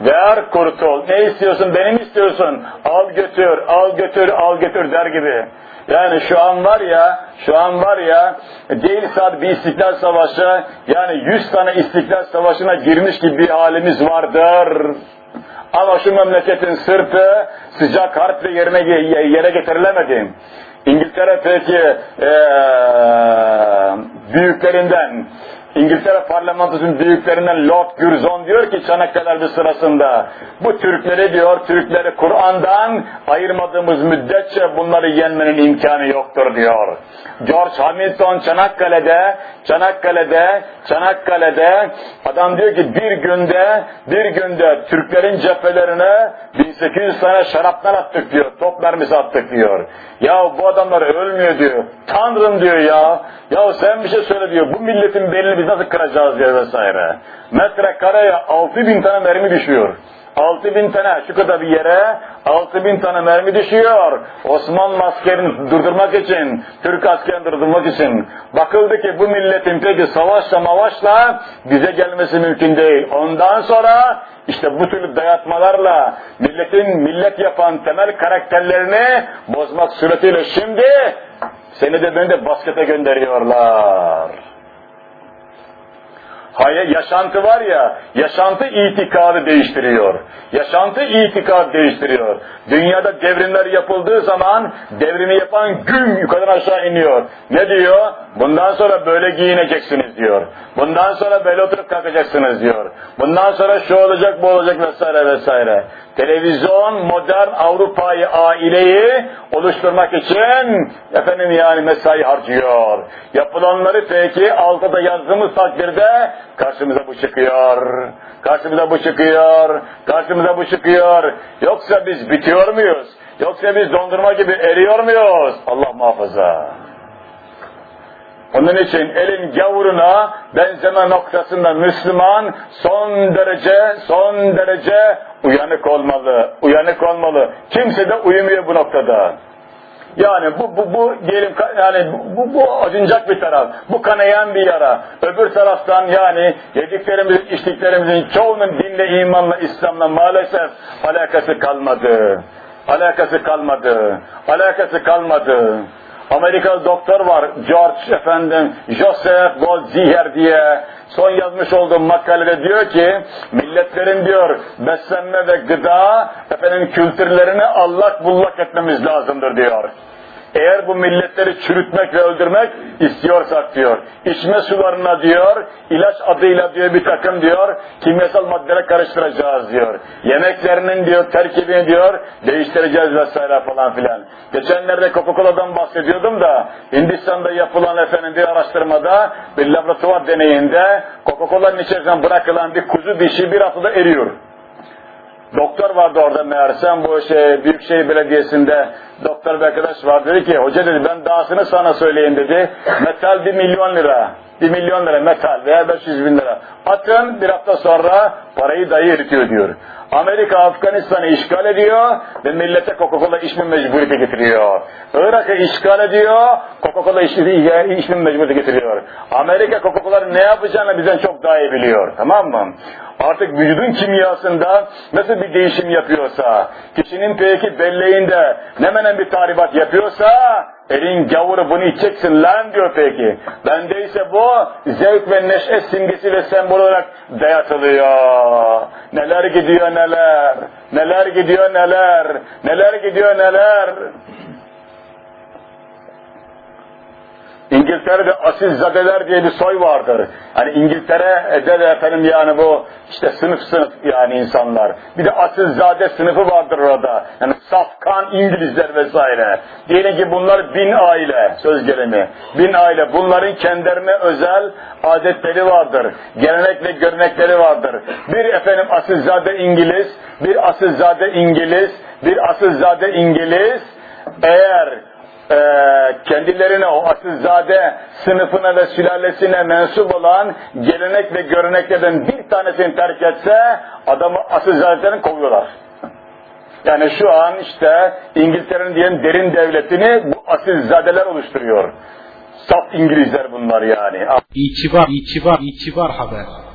ver kurtul. Ne istiyorsun? Benim istiyorsun. Al götür, al götür, al götür der gibi. Yani şu an var ya, şu an var ya, değil sadece bir istiklal savaşı, yani yüz tane istiklal savaşına girmiş gibi bir halimiz vardır. Ama şu memleketin sırtı sıcak harple yerine, yere getirilemedi. İngiltere peki ee, büyüklerinden, İngiltere parlamentosunun büyüklerinden Lord Curzon diyor ki Çanakkale bir sırasında bu Türkleri diyor Türkleri Kur'an'dan ayırmadığımız müddetçe bunları yenmenin imkanı yoktur diyor. George Hamilton Çanakkale'de Çanakkale'de Çanakkale'de adam diyor ki bir günde bir günde Türklerin cephelerine 1800 tane şaraptan attık diyor. Top mermisi attık diyor. Ya bu adamlar ölmüyor diyor. Tanrım diyor ya. Ya sen bir şey söyle diyor. Bu milletin belini biz nasıl kıracağız diyor vesaire. Metre kareye 6000 tane mermi düşüyor. 6 bin tane şu kadar bir yere 6 bin tane mermi düşüyor. Osmanlı askerini durdurmak için, Türk askerini durdurmak için. Bakıldı ki bu milletin peki savaşla mavaşla bize gelmesi mümkün değil. Ondan sonra işte bu türlü dayatmalarla milletin millet yapan temel karakterlerini bozmak suretiyle şimdi seni de beni de baskete gönderiyorlar. Hayır, yaşantı var ya, yaşantı itikadı değiştiriyor. Yaşantı itikadı değiştiriyor. Dünyada devrimler yapıldığı zaman devrimi yapan güm yukarıdan aşağı iniyor. Ne diyor? Bundan sonra böyle giyineceksiniz diyor. Bundan sonra böyle oturup kalkacaksınız diyor. Bundan sonra şu olacak bu olacak vesaire vesaire. Televizyon modern Avrupa'yı, aileyi oluşturmak için efendim yani mesai harcıyor. Yapılanları peki altıda yazdığımız takdirde karşımıza bu çıkıyor. Karşımıza bu çıkıyor. Karşımıza bu çıkıyor. Yoksa biz bitiyor muyuz? Yoksa biz dondurma gibi eriyor muyuz? Allah muhafaza. Onun için elin gavuruna benzeme noktasında Müslüman son derece son derece uyanık olmalı. Uyanık olmalı. Kimse de uyumuyor bu noktada. Yani bu bu bu diyelim yani bu bu acınacak bir taraf. Bu kanayan bir yara. Öbür taraftan yani yediklerimizin, içtiklerimizin çoğunun dinle, imanla, İslam'la maalesef alakası kalmadı. Alakası kalmadı. Alakası kalmadı. Amerikalı doktor var George efendim Joseph Goldziher diye son yazmış olduğum makalede diyor ki milletlerin diyor beslenme ve gıda efendim kültürlerini allak bullak etmemiz lazımdır diyor. Eğer bu milletleri çürütmek ve öldürmek istiyorsak diyor, içme sularına diyor, ilaç adıyla diyor bir takım diyor, kimyasal maddeler karıştıracağız diyor. Yemeklerinin diyor, terkibini diyor, değiştireceğiz vesaire falan filan. Geçenlerde Coca-Cola'dan bahsediyordum da, Hindistan'da yapılan efendim bir araştırmada, bir laboratuvar deneyinde, Coca-Cola'nın içerisine bırakılan bir kuzu dişi bir haftada eriyor. Doktor vardı orada meğersem bu şey Büyükşehir Belediyesi'nde doktor bir arkadaş var dedi ki hoca dedi ben dahasını sana söyleyeyim dedi. Metal bir milyon lira. Bir milyon lira metal veya 500 bin lira. Atın bir hafta sonra parayı dayı eritiyor diyor. Amerika Afganistan'ı işgal ediyor ve millete Coca-Cola içme mecburiyeti getiriyor. Irak'ı işgal ediyor, Coca-Cola içme mecburiyeti getiriyor. Amerika Coca-Cola'nın ne yapacağını bizden çok daha iyi biliyor. Tamam mı? Artık vücudun kimyasında nasıl bir değişim yapıyorsa, kişinin peki belleğinde ne menen bir tahribat yapıyorsa, elin gavuru bunu içeceksin lan diyor peki. Bendeyse bu zevk ve neşe simgesi ve sembol olarak dayatılıyor. Neler gidiyor neler, neler gidiyor neler, neler gidiyor neler. İngiltere'de asilzadeler diye bir soy vardır. Hani İngiltere'de de efendim yani bu işte sınıf sınıf yani insanlar. Bir de asilzade sınıfı vardır orada. Yani safkan İngilizler vesaire. Diyelim ki bunlar bin aile söz gelimi. Bin aile. Bunların kendilerine özel adetleri vardır. Gelenek ve görenekleri vardır. Bir efendim asilzade İngiliz, bir asilzade İngiliz, bir asilzade İngiliz eğer e, kendilerine o asilzade sınıfına ve sülalesine mensup olan gelenek ve göreneklerden bir tanesini terk etse adamı asilzadelerini kovuyorlar. Yani şu an işte İngiltere'nin diyelim derin devletini bu asilzadeler oluşturuyor. Saf İngilizler bunlar yani. İtibar, itibar, itibar haber.